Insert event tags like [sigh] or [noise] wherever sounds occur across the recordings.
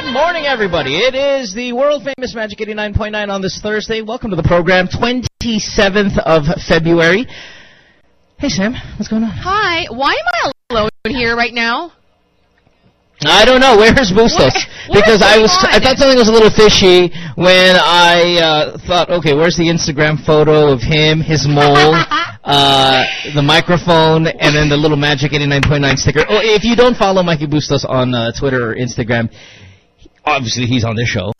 Good morning, everybody. It is the world famous Magic 89.9 on this Thursday. Welcome to the program, 27th of February. Hey, Sam, what's going on? Hi. Why am I alone here right now? I don't know. Where's Bustos? What because I was, on? I thought something was a little fishy when I uh, thought, okay, where's the Instagram photo of him, his mole, [laughs] uh, the microphone, and then the little Magic 89.9 sticker. Oh, if you don't follow Mikey Bustos on uh, Twitter or Instagram, obviously he's on this show.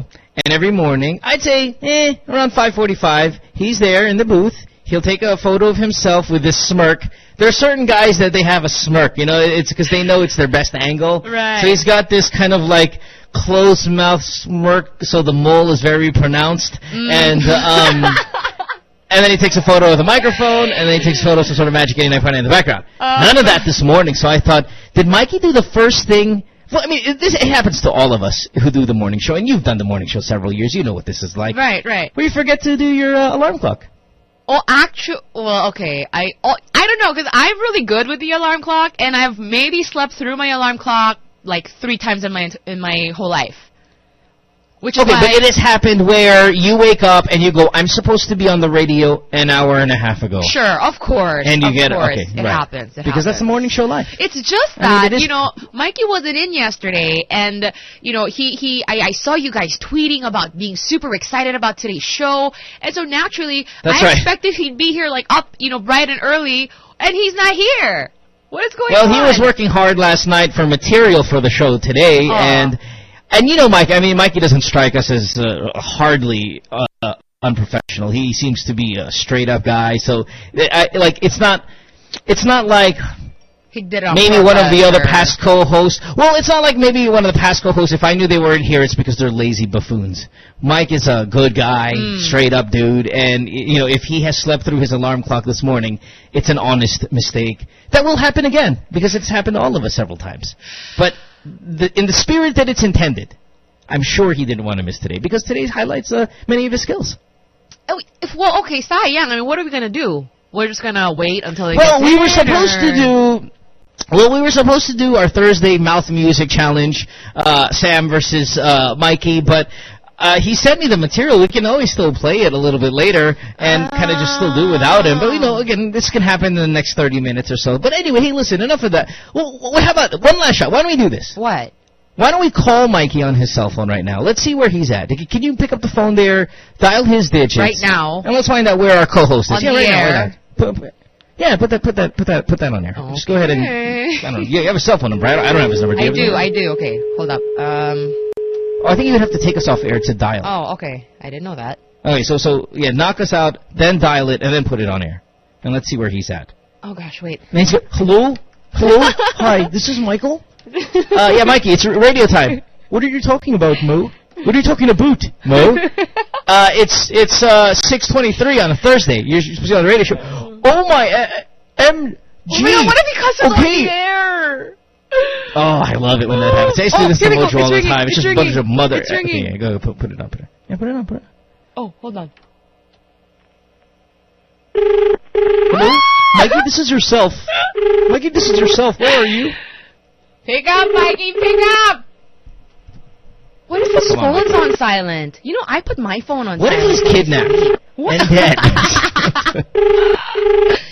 And every morning, I'd say, eh, around 5:45, he's there in the booth. He'll take a photo of himself with this smirk. There are certain guys that they have a smirk, you know, it's because they know it's their best angle. Right. So he's got this kind of like closed mouth smirk, so the mole is very pronounced. And um, [laughs] and then he takes a photo of the microphone, and then he takes a photo of some sort of Magic 89.9 in the background. None of that this morning. So I thought, did Mikey do the first thing? Well, I mean, it, this it happens to all of us who do the morning show, and you've done the morning show several years. You know what this is like. Right, right. Where you forget to do your uh, alarm clock. Oh, actually, well, okay. I oh, I don't know because I'm really good with the alarm clock, and I've maybe slept through my alarm clock like three times in my in my whole life. Which is Okay, but it has happened where you wake up and you go, I'm supposed to be on the radio an hour and a half ago. sure, of course, And you of get course, okay, it right. happens. It because that's the morning show life. It's just I mean, that you know Mikey wasn't in yesterday, and you know he he I, I saw you guys tweeting about being super excited about today's show, and so naturally That's I right. expected he'd be here like up you know bright and early, and he's not here. What is going Well, on? Well, he was working hard last night for material for the show today, Aw. and and you know, Mike. I mean, Mikey doesn't strike us as uh, hardly uh, unprofessional. He seems to be a straight up guy. So, I, like, it's not. It's not like He did maybe one of the other past co-hosts. Well, it's not like maybe one of the past co-hosts. If I knew they weren't here, it's because they're lazy buffoons. Mike is a good guy, Hmm. straight up dude, and you know if he has slept through his alarm clock this morning, it's an honest mistake. That will happen again because it's happened to all of us several times. But the, in the spirit that it's intended, I'm sure he didn't want to miss today because today's highlights uh, many of his skills. Oh, if, well, okay, sayang. I mean, what are we gonna do? We're just gonna wait until he Well, gets we were supposed or- to do. Well, we were supposed to do our Thursday mouth music challenge, uh, Sam versus uh, Mikey, but uh, he sent me the material. We can always still play it a little bit later and kind of just still do without him. But you know, again, this can happen in the next 30 minutes or so. But anyway, hey, listen, enough of that. Well, well, how about one last shot? Why don't we do this? what? Why don't we call Mikey on his cell phone right now? Let's see where he's at. Can you pick up the phone there, dial his digits Right now. and let's find out where our co-host is. On yeah, the right now. air. right now. Yeah, put that, put that, put that, put that on there. Just go ahead and. Okay. I don't know. You have a cell phone number. I don't, I don't have his number. Do I do, number? I do. Okay, hold up. Um. Oh, I think you would have to take us off air to dial. Oh, okay. I didn't know that. Okay, so so yeah, knock us out, then dial it, and then put it on air, and let's see where he's at. Oh gosh, wait. Go, hello, hello, hi, this is Michael. Uh, yeah, Mikey, it's radio time. What are you talking about, Mo? What are you talking about, Mo? [laughs] Uh, it's it's uh 6:23 on a Thursday. You're supposed to be on the radio show. Oh my, uh, M. Oh my God, what if he cusses on okay. the air? Oh, I love it when that happens. I used to Oh, do this here go. Mojo all the time. It's, It's just a bunch of mother. It's ringing. Okay, go put, put it on. Put it. Yeah, put it on. Put it. Oh, hold on. Hello, Mikey. This is yourself. Mikey, this is yourself. Where are you? Pick up, Mikey, pick up! What if his Come on, phone's Mikey. on silent? You know, I put my phone on What if he's kidnapped What? and dead? [laughs] [laughs]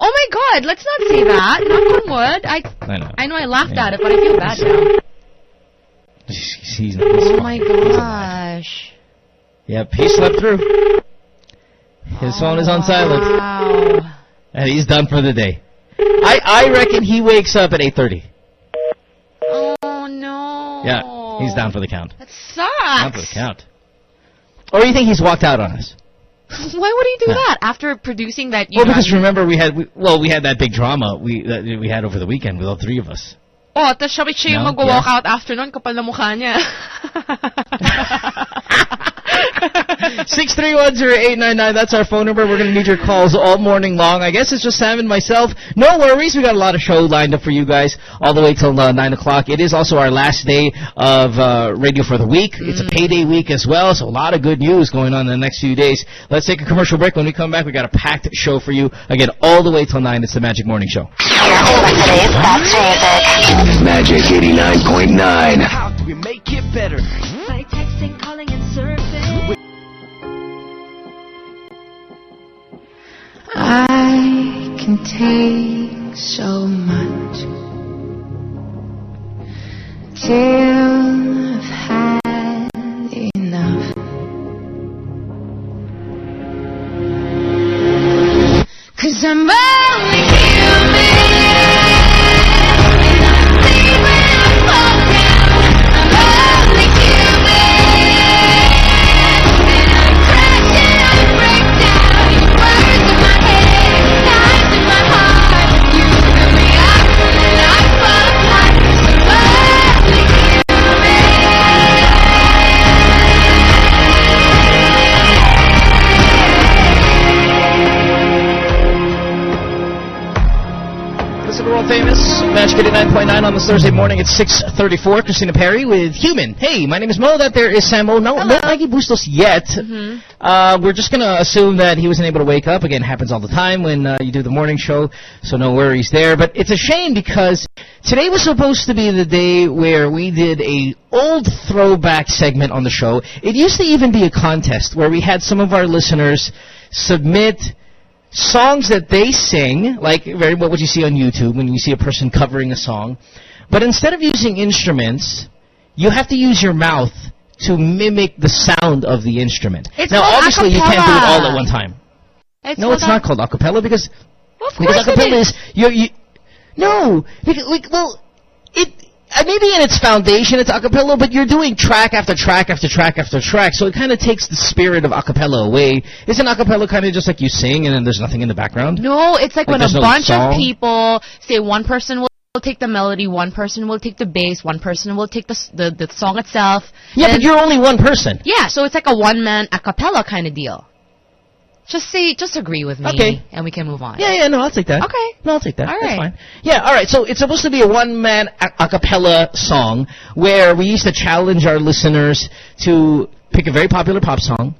oh my god, let's not say that. Knock on wood. I, I know. I know I laughed Yeah. at it, but I feel bad now. He's, he's Oh my gosh. Yep, he slept through. His phone is on oh, silent, Wow. and he's done for the day. I I reckon he wakes up at 8:30. Oh no. Yeah, he's down for the count. That sucks. Down for the count. Or you think he's walked out on us? [laughs] Why would he do Yeah. that after producing that? You Well, know, because remember we had we, well we had that big drama we that we had over the weekend with all three of us. Oh, tapos siya, siya yung No? mag-walk Yeah. out after nun, kapal na mukha niya. [laughs] [laughs] 6310899, that's our phone number. We're going to need your calls all morning long. I guess it's just Sam and myself. No worries, we got a lot of show lined up for you guys all the way till uh, 9 o'clock. It is also our last day of uh, radio for the week. It's a payday week as well, so a lot of good news going on in the next few days. Let's take a commercial break. When we come back, we got a packed show for you. Again, all the way till 9. It's the Magic Morning Show. Magic 89.9. you make it better. By texting, calling, I can take so much till Magic 89.9 on this Thursday morning at 6.34. Christina Perri with Human. Hey, my name is Mo. That there is Sam O. No, no Mikey Bustos yet. Uh, we're just going to assume that he wasn't able to wake up. Again, happens all the time when uh, you do the morning show, so no worries there. But it's a shame because today was supposed to be the day where we did a old throwback segment on the show. It used to even be a contest where we had some of our listeners submit songs that they sing, like very what would you see on YouTube when you see a person covering a song, but instead of using instruments, you have to use your mouth to mimic the sound of the instrument. It's now, obviously, you can't do it all at one time. It's no, it's not called acapella because Of because acapella is. is you you no because, like, well it. Uh, maybe in its foundation it's acapella, but you're doing track after track after track after track, so it kind of takes the spirit of acapella away. Isn't acapella kind of just like you sing and then there's nothing in the background? No, it's like, Like when a no bunch song? of people say one person will take the melody, one person will take the bass, one person will take the the, the song itself. Yeah, but you're only one person. yeah, so it's like a one man a cappella kind of deal. Just say, just agree with me, Okay. and we can move on. Yeah, yeah, no, I'll take that. Okay. No, I'll take that. All That's right. fine. Yeah, all right. So it's supposed to be a one-man a, a cappella song where we used to challenge our listeners to pick a very popular pop song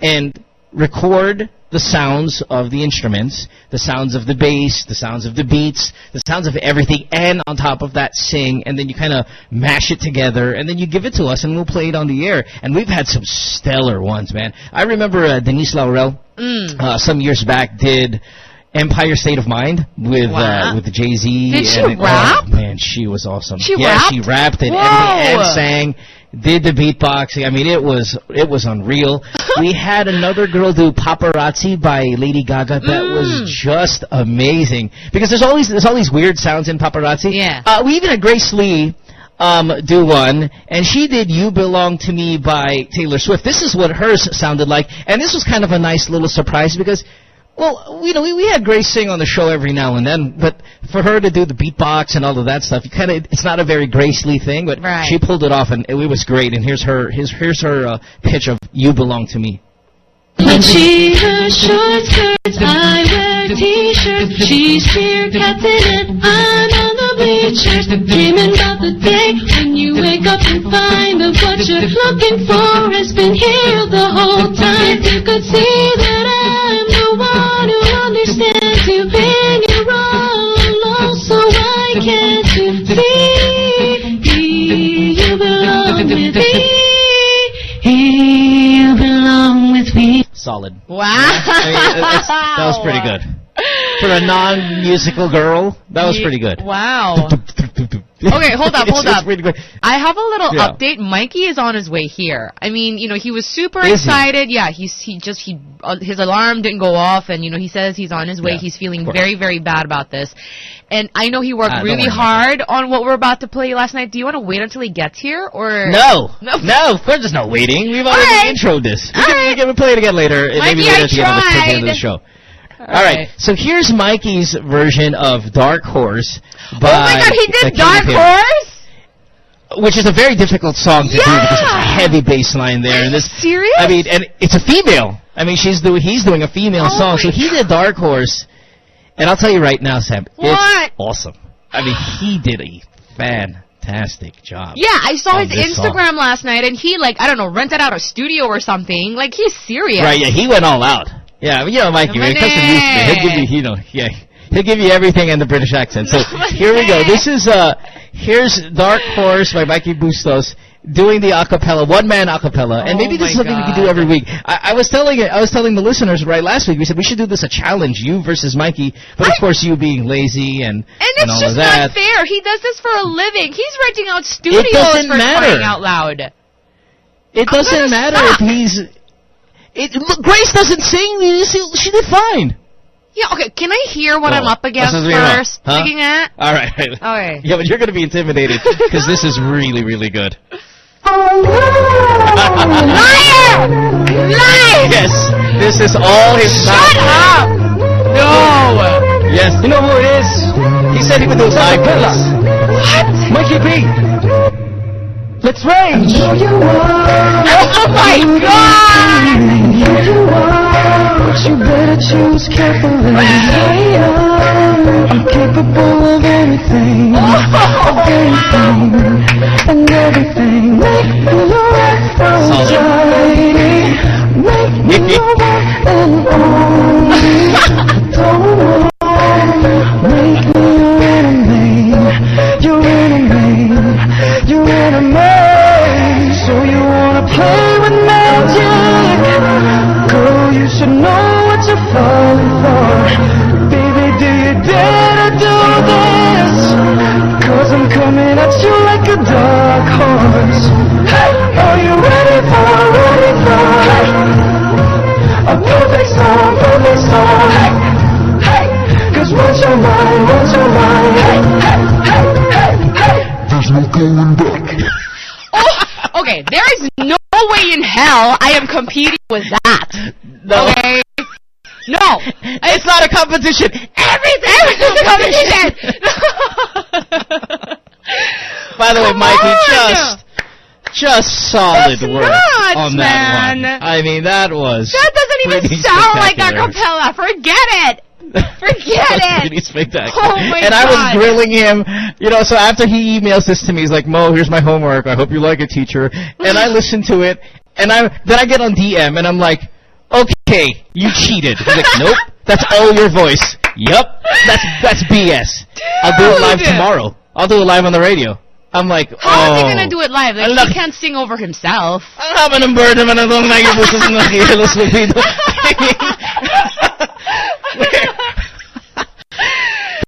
and record the sounds of the instruments, the sounds of the bass, the sounds of the beats, the sounds of everything, and on top of that sing, and then you kind of mash it together, and then you give it to us, and we'll play it on the air. And we've had some stellar ones, man. I remember uh, Denise Laurel Mm. uh, some years back did Empire State of Mind with Wow. uh, with Jay Z. Did she rap? Oh, man, she was awesome. She yeah, rapped? she rapped and, and sang. Did the beatboxing? I mean, it was it was unreal. [laughs] we had another girl do "Paparazzi" by Lady Gaga. That Mm. was just amazing because there's always there's all these weird sounds in "Paparazzi." Yeah. Uh, we even had Grace Lee um, do one, and she did "You Belong to Me" by Taylor Swift. This is what hers sounded like, and this was kind of a nice little surprise because. Well, you know, we, we had Grace sing on the show every now and then, but for her to do the beatbox and all of that stuff, you kind of it's not a very Gracely thing, but Right. she pulled it off and it, was great. And here's her here's here's her uh, pitch of "You Belong to Me." But she has short skirts, I wear t-shirts. She's cheer captain and I'm on the bleachers. Dreaming about the day when you wake up and find that what you're looking for has been here the whole time. You could see that you belong with me? You belong with me. Solid. Wow. That was pretty good. For a non-musical girl, that was pretty good. Wow. Okay, hold up, [laughs] hold up. good. I have a little Yeah. update. Mikey is on his way here. I mean, you know, he was super Is he? excited. Yeah, he's he just he uh, his alarm didn't go off, and you know he says he's on his way. Yeah, he's feeling very very bad about this, and I know he worked don't really hard on what we're about to play last night. Do you want to wait until he gets here, or No, No. no, of course there's no waiting. We've already right. introed this. We All can, right. we can play it again later. uh, Mikey, maybe later at the end of the- at the end of the tried. show. All right. So here's Mikey's version of Dark Horse oh my God, he did Dark Horse. which is a very difficult song to do because it's a heavy bass line there. Are and you this, serious? I mean, and it's a female. I mean, she's doing, he's doing a female Oh song. So he did Dark Horse, and I'll tell you right now, Sam, What? it's awesome. I mean, he did a fantastic job. Yeah, I saw his this song. Instagram last night, and he like I don't know rented out a studio or something. Like he's serious. Right, yeah, he went all out. Yeah, you know, Mikey, when it comes to music, he'll give you, you know, yeah, he'll give you everything in the British accent. So [laughs] here we go. This is uh Here's Dark Horse by Mikey Bustos doing the acapella, one man acapella, and Oh maybe this is something we can do every week. I, I was telling it, I was telling the listeners right last week. We said we should do this a challenge, you versus Mikey, but of course you being lazy and And it's all just not fair. He does this for a living. He's renting out studios doesn't for matter. crying out loud. It doesn't matter stop. if he's. It, look, Grace doesn't sing. She, she did fine. Yeah, okay. Can I hear what Oh, I'm up against this is real. first? Huh? Speaking at? All right. Okay. [laughs] Yeah, but you're going to be intimidated because this is [laughs] really, really good. Liar! Liar! [laughs] Yes, this is all his Shut up! No! Yes. You know who it is? He said he would do Acapella. What? Mikey B. Let's rage. Oh my god! But you better choose carefully. [laughs] I'm capable of anything, oh. of anything, and everything. Make me your Aphrodite. Make [laughs] me your and [laughs] only. Okay, there is no way in hell I am competing with that. No. Okay? No. It's not a competition. Everything is a competition! [laughs] By the way, Come Mikey, on. just just solid That's work nuts, on that one. man. I mean, that was That doesn't even sound like a cappella. Forget it! Forget it. Pretty spectacular. Oh my and I was grilling him, you know. So after he emails this to me, he's like, "Mo, here's my homework. I hope you like it, teacher." And I listen to it, and I then I get on DM, and I'm like, "Okay, you cheated." He's like, "Nope, that's all your voice." Yup, that's that's BS. I'll do it live tomorrow. I'll do it live on the radio. I'm like, How oh. is he gonna oh. do it live? Like, he can't sing over himself. Ang haba ng bird naman ang mga ibusos ng nakikilos mo dito. [laughs]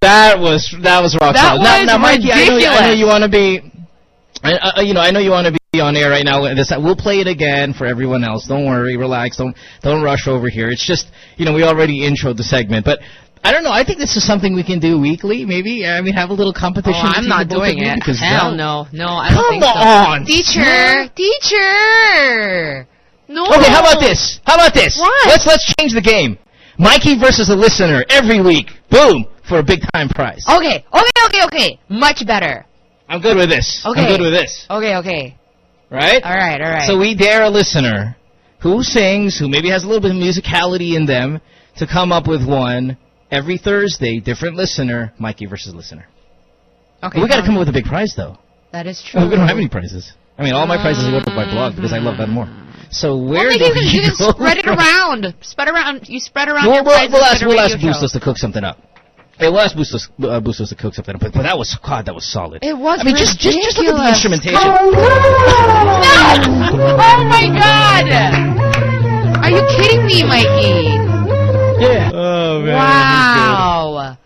that was that was rock That solid. Now, was now, Mikey, I know, I know you want to be, I, I, you know, I know you want to be on air right now. This we'll play it again for everyone else. Don't worry, relax. Don't don't rush over here. It's just you know we already introed the segment, but. I don't know. I think this is something we can do weekly, maybe. I mean, have a little Oh, competition. I'm not the both of doing it. Because Hell that- no. No, I don't Come think so. on, Teacher! Teacher! No. Okay, how about this? How about this? What? Let's let's change the game. Mikey versus a listener every week. Boom for a big time prize. Okay, okay, okay, okay. Much better. I'm good with this. Okay. I'm good with this. Okay, okay. Right? Alright, alright. So we dare a listener who sings, who maybe has a little bit of musicality in them, to come up with one every Thursday. Different listener, Mikey versus listener. okay, we got to um, come up with a big prize though. That is true. We don't have any prizes. I mean, all my prizes go to my blog because I love that more. So where maybe do you we can [laughs] go spread it around. Spread around. You spread around We'll, your we'll, we'll ask, we'll ask radio. Bustos to cook something up. Hey, we'll ask Bustos, uh, Bustos to cook something up. But, but that was, God, that was solid. It was I mean, just, just, just look at the instrumentation. oh my god! Are you kidding me, Mikey? Yeah. Oh, man. Wow.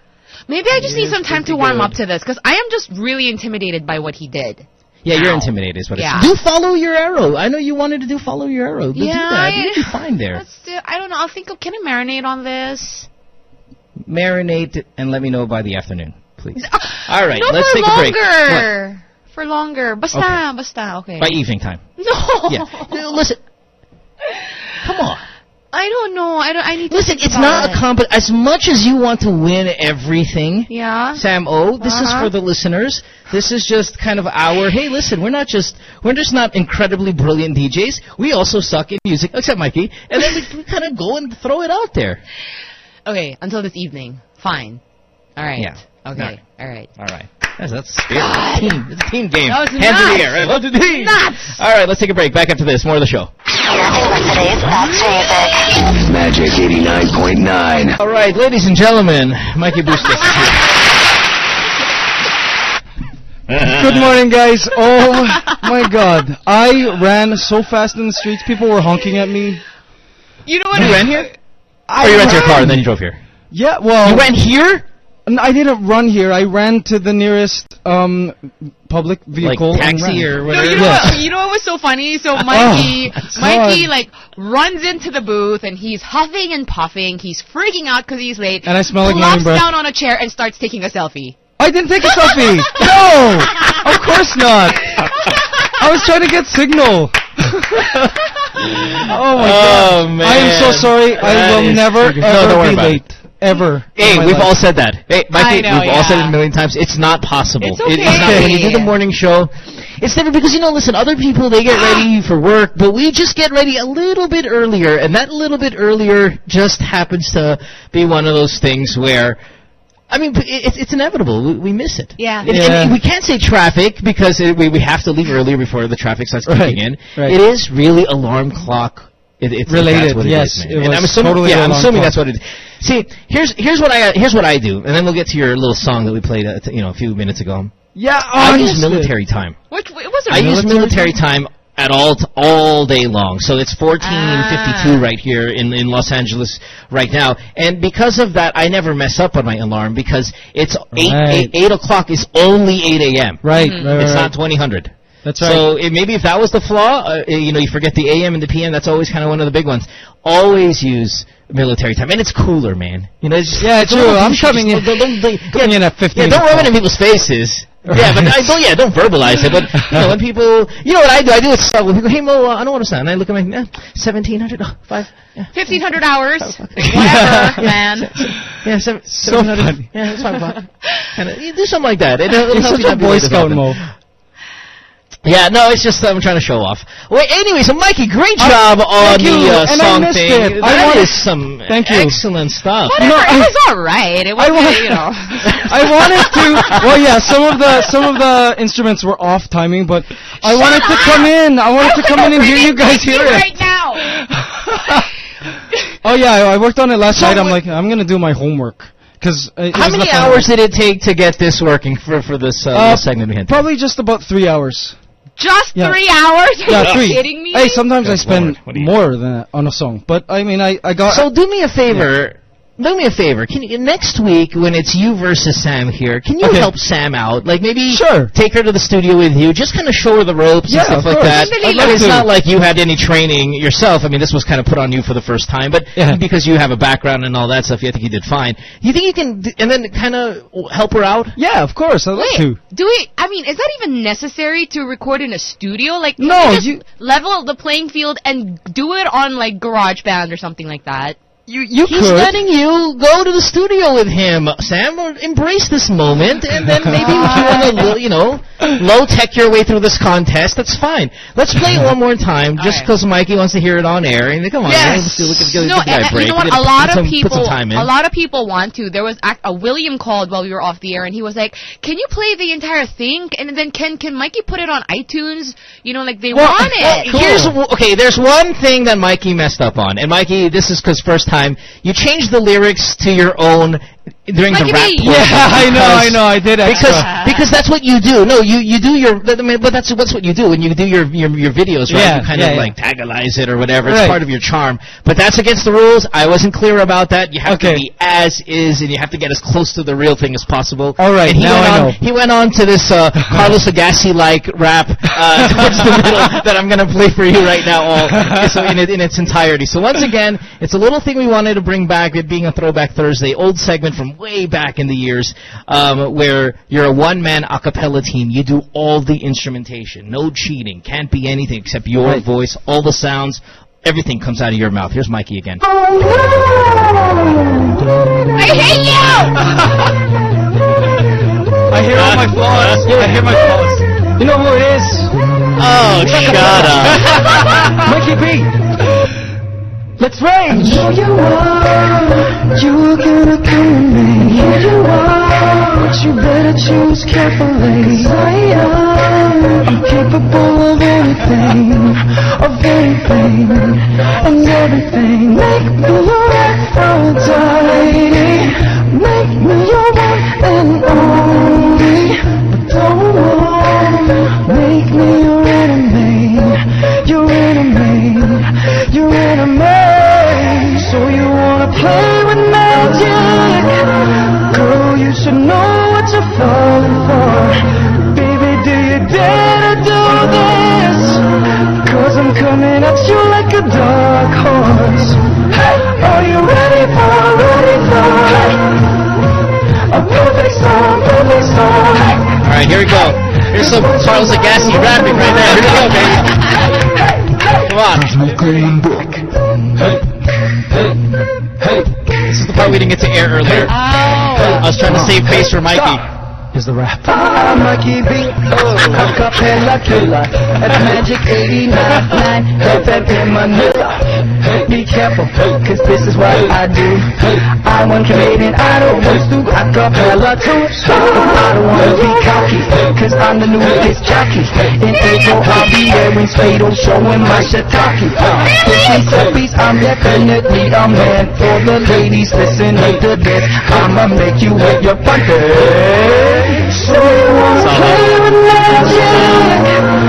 Maybe I just need some time to warm good. up to this because I am just really intimidated by what he did. Yeah, you're intimidated. Is what Yeah. it's. Do follow your arrow. I know you wanted to do follow your arrow. Do, do Yeah, that. I- You'll be fine there. Let's do, I don't know. I'll think of. Can I marinate on this? Marinate and let me know by the afternoon, please. All right, no, let's for take a break. longer. For longer. Basta, Okay. basta. Okay. By evening time. No. Yeah. No, [laughs] Listen. Come on. I don't know. I don't. I need to Listen, it's not it. a comp. As much as you want to win everything, Yeah. Sam O, this is Uh-huh. for the listeners. This is just kind of our, hey, listen, we're not just, we're just not incredibly brilliant DJs. We also suck in music, except Mikey. And then we, we kind of go and throw it out there. Okay. Until this evening. Fine. All right. Yeah. Okay. All right. All right. That's, that's spirit. It's a team, it's a team game. That was Hands in the air. I love the team. Nuts. All right, let's take a break. Back after this. More of the show. Magic 89.9. All right, ladies and gentlemen, Mikey Bustos is here. Good morning, guys. Oh my God, I ran so fast in the streets. People were honking at me. You know what? You ran here? I Or you ran to your car and then you drove here? Yeah, well, You ran here? N- I didn't run here. I ran to the nearest um public vehicle. and taxi ran. or No, whatever? you know Yes. what? You know what was so funny? So Mikey, it's Mikey hard. like runs into the booth and he's huffing and puffing. He's freaking out because he's late. And I smell like plops morning breath. down on a chair and starts taking a selfie. I didn't take a selfie. [laughs] no, of course not. I was trying to get signal. [laughs] oh my Oh, god! man. I am so sorry. I will never triggering. No, ever be about it. late. Ever. Hey, in my we've life. all said that. Hey, Mikey, I know, we've all said it a million times. It's not possible. It's It- not okay. when you do the morning show. It's never because you know. Listen, other people they get ready [gasps] for work, but we just get ready a little bit earlier, and that little bit earlier just happens to be one of those things where. I mean, it's- it's inevitable. We, we miss it. Yeah. And, and Yeah. we can't say traffic because it, we, we have to leave earlier before the traffic starts Right, kicking in. right. It is really alarm clock. It, it's Related, That's what it yes, is, man. it and I'm assuming, totally yeah, I'm assuming that's what it is. See, here's here's what I here's what I do, and then we'll get to your little song that we played, uh, t- you know, a few minutes ago. Yeah, I use military time. Which it wasn't I use Military military time at all t- all day long. So it's 14:52 Ah. right here in in Los Angeles right now, and because of that, I never mess up on my alarm because it's eight Right. eight, eight o'clock is only 8 a.m. Right, Mhm. right, right, It's right. not 2000. That's right. So it, maybe if that was the flaw, uh, you know, you forget the AM and the PM. That's always kind of one of the big ones. Always use military time, and it's cooler, man. You know, it's just, Yeah, it's true. one of those I'm coming just- in- Don't, don't, don't, coming yeah, in at 15 Yeah, don't rub it in people's faces. Yeah, but I don't. Yeah, don't verbalize it. But you know, when [laughs] people, you know what I do? I do it subtle. When people, hey Mo, uh, I don't want to sound. And I look at my eh, seventeen hundred, oh, five, yeah, fifteen hundred hours. [laughs] Whatever, [laughs] man. yeah, seven, So 1700. funny. Yeah, that's fine. fine. And uh, you do something like that. It, it'll You're such a not Boy Scout, often. Mo. Yeah, no, it's just I'm trying to show off. Wait, anyway, so Mikey, great job on you, the uh, and song missed thing. it. I That wanted- is some Thank you. excellent stuff. Whatever. know, I- it was all right. It was, I want, you know. [laughs] [laughs] I wanted to. Well, yeah, some of the some of the instruments were off timing, but I wanted to come in. I wanted to come in and hear you guys hear it. right now. [laughs] Oh yeah, I I worked on it last So night. I'm like, I'm gonna do my homework because How many hours did it take to get this working for for this uh, Uh, little segment we had? Probably just about three hours. Just Yeah. three hours? Are Yeah, you three. kidding me? Hey, sometimes I spend Lord, what do you- more than that on a song, but I mean, I I got. So do me a favor. Do me a favor. Can you next week when it's you versus Sam here? Can you Okay. help Sam out? Like maybe Sure. take her to the studio with you. Just kind of show her the ropes Yeah, and stuff like that. I'd I mean, it's to. not like you had any training yourself. I mean, this was kind of put on you for the first time, but Yeah. because you have a background and all that stuff, I think you did fine. You think you can, d- and then kind of help her out? yeah, of course, I'd love Wait, to. do we? I mean, is that even necessary to record in a studio? Like, can No, we just you- level the playing field and do it on like GarageBand or something like that. You you He's could. letting you go to the studio with him, Sam. Uh, embrace this moment, and then [laughs] maybe if you want to, you know, low tech your way through this contest, that's fine. Let's play it one more time, just because Mikey wants to hear it on air. And come on, man, let's do- look at- give- no, give the guy a and, you know what? A lot of some- people, put some time a lot of people want to. There was ac- a William called while we were off the air, and he was like, "Can you play the entire thing? And then can can Mikey put it on iTunes? You know, like they Well, want well, it." here's okay. There's one thing that Mikey messed up on, and Mikey, this is because first time you change the lyrics to your own during Mikey the rap. Portion Yeah, [laughs] I know, I know, I did extra. because because that's what you do. No, you you do your. I mean, but that's that's what you do when you do your your, your videos, right? Yeah, you kind yeah, of yeah. like tagalize it or whatever. It's part of your charm. But that's against the rules. I wasn't clear about that. You have to be as is, and you have to get as close to the real thing as possible. All right, And he now went I on, know. He went on to this uh, [laughs] Carlos Agassi like rap uh, [laughs] towards the middle that I'm gonna play for you right now, all so in, it, in its entirety. So once again, it's a little thing we wanted to bring back, it being a Throwback Thursday, old segment from way back in the years, um, where you're a one-man a cappella team. You do all the instrumentation, no cheating, can't be anything except your Right. voice, all the sounds. Everything comes out of your mouth. Here's Mikey again. I hate you. I hear all my flaws. I hear my flaws. You know who it is? Oh, shut up. [laughs] Mikey B. Let's rage. Here you are, you're gonna come with me. Here you are, but you better choose carefully. I am, I'm capable of anything, of anything, and everything. Make me your Aphrodite, make me your one and only. play with magic. Girl, you should know what you're falling for. Baby, do you dare to do this? Cause I'm coming at you like a dark horse. Hey, are you ready for, ready for hey. a perfect song, perfect song. Hey. Alright, here we go. Here's some Charles Agassi rapping right now. Here we go, baby. Come on. Part we didn't get to air earlier. Oh. I was trying to save face for Mikey. Here's the rap. I'm Mikey B. A cappella killer. At Magic 89.9 FM in Manila. Be careful, cause this is what I do. I'm one Canadian idol, host to a cappella too. I don't wanna be cocky, cause I'm the newest jockey. In April, I'll be wearing Speedo, showing my shiitake. Fifty steppies, I'm definitely a man for the ladies. Listen to this, I'ma make you wet your panties. So you wanna play with magic?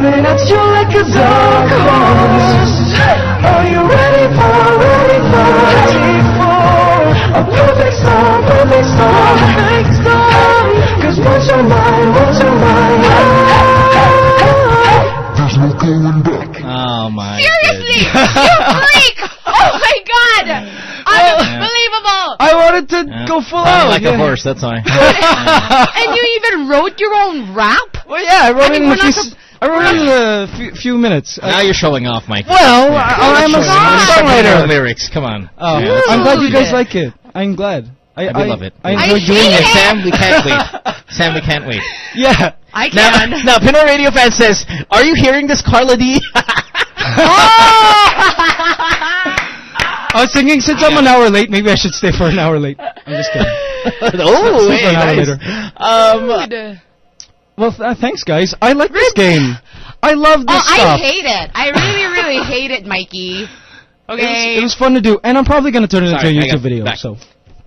Coming at you like a dark horse. Are you ready for, ready for, ready for a perfect storm, perfect storm, perfect storm? Cause once you're mine, once you're mine, there's no going back. Oh my. Seriously, goodness. you freak! [laughs] Oh my god! Unbelievable! I wanted to Yeah. go full Sounded out. like yeah. a horse. That's why. [laughs] and you even wrote your own rap? Well, yeah, I wrote I mean, in we're a few, not s- I wrote in a few, few minutes. Uh, now you're showing off, Mike. well, I, I'm a songwriter. lyrics. Come on. Oh, Yeah, I'm glad you guys Dude. like it. I'm glad. I, I love it. I I enjoy hate doing it. it. Sam, we can't wait. [laughs] Sam, we can't wait. Yeah. I Now, can. now, Pinoy Radio fan says, "Are you hearing this, Carla D?" oh! [laughs] I was thinking since I'm an hour late, maybe I should stay for an hour late. I'm just kidding. [laughs] oh, Sleep hey, an hour nice. later. Um, Dude. Well, th- thanks, guys. I like this game. I love this Oh, I hate it. I really, really [laughs] hate it, Mikey. it, Okay. was, it was fun to do, and I'm probably going to turn it Sorry, into a YouTube video. back. So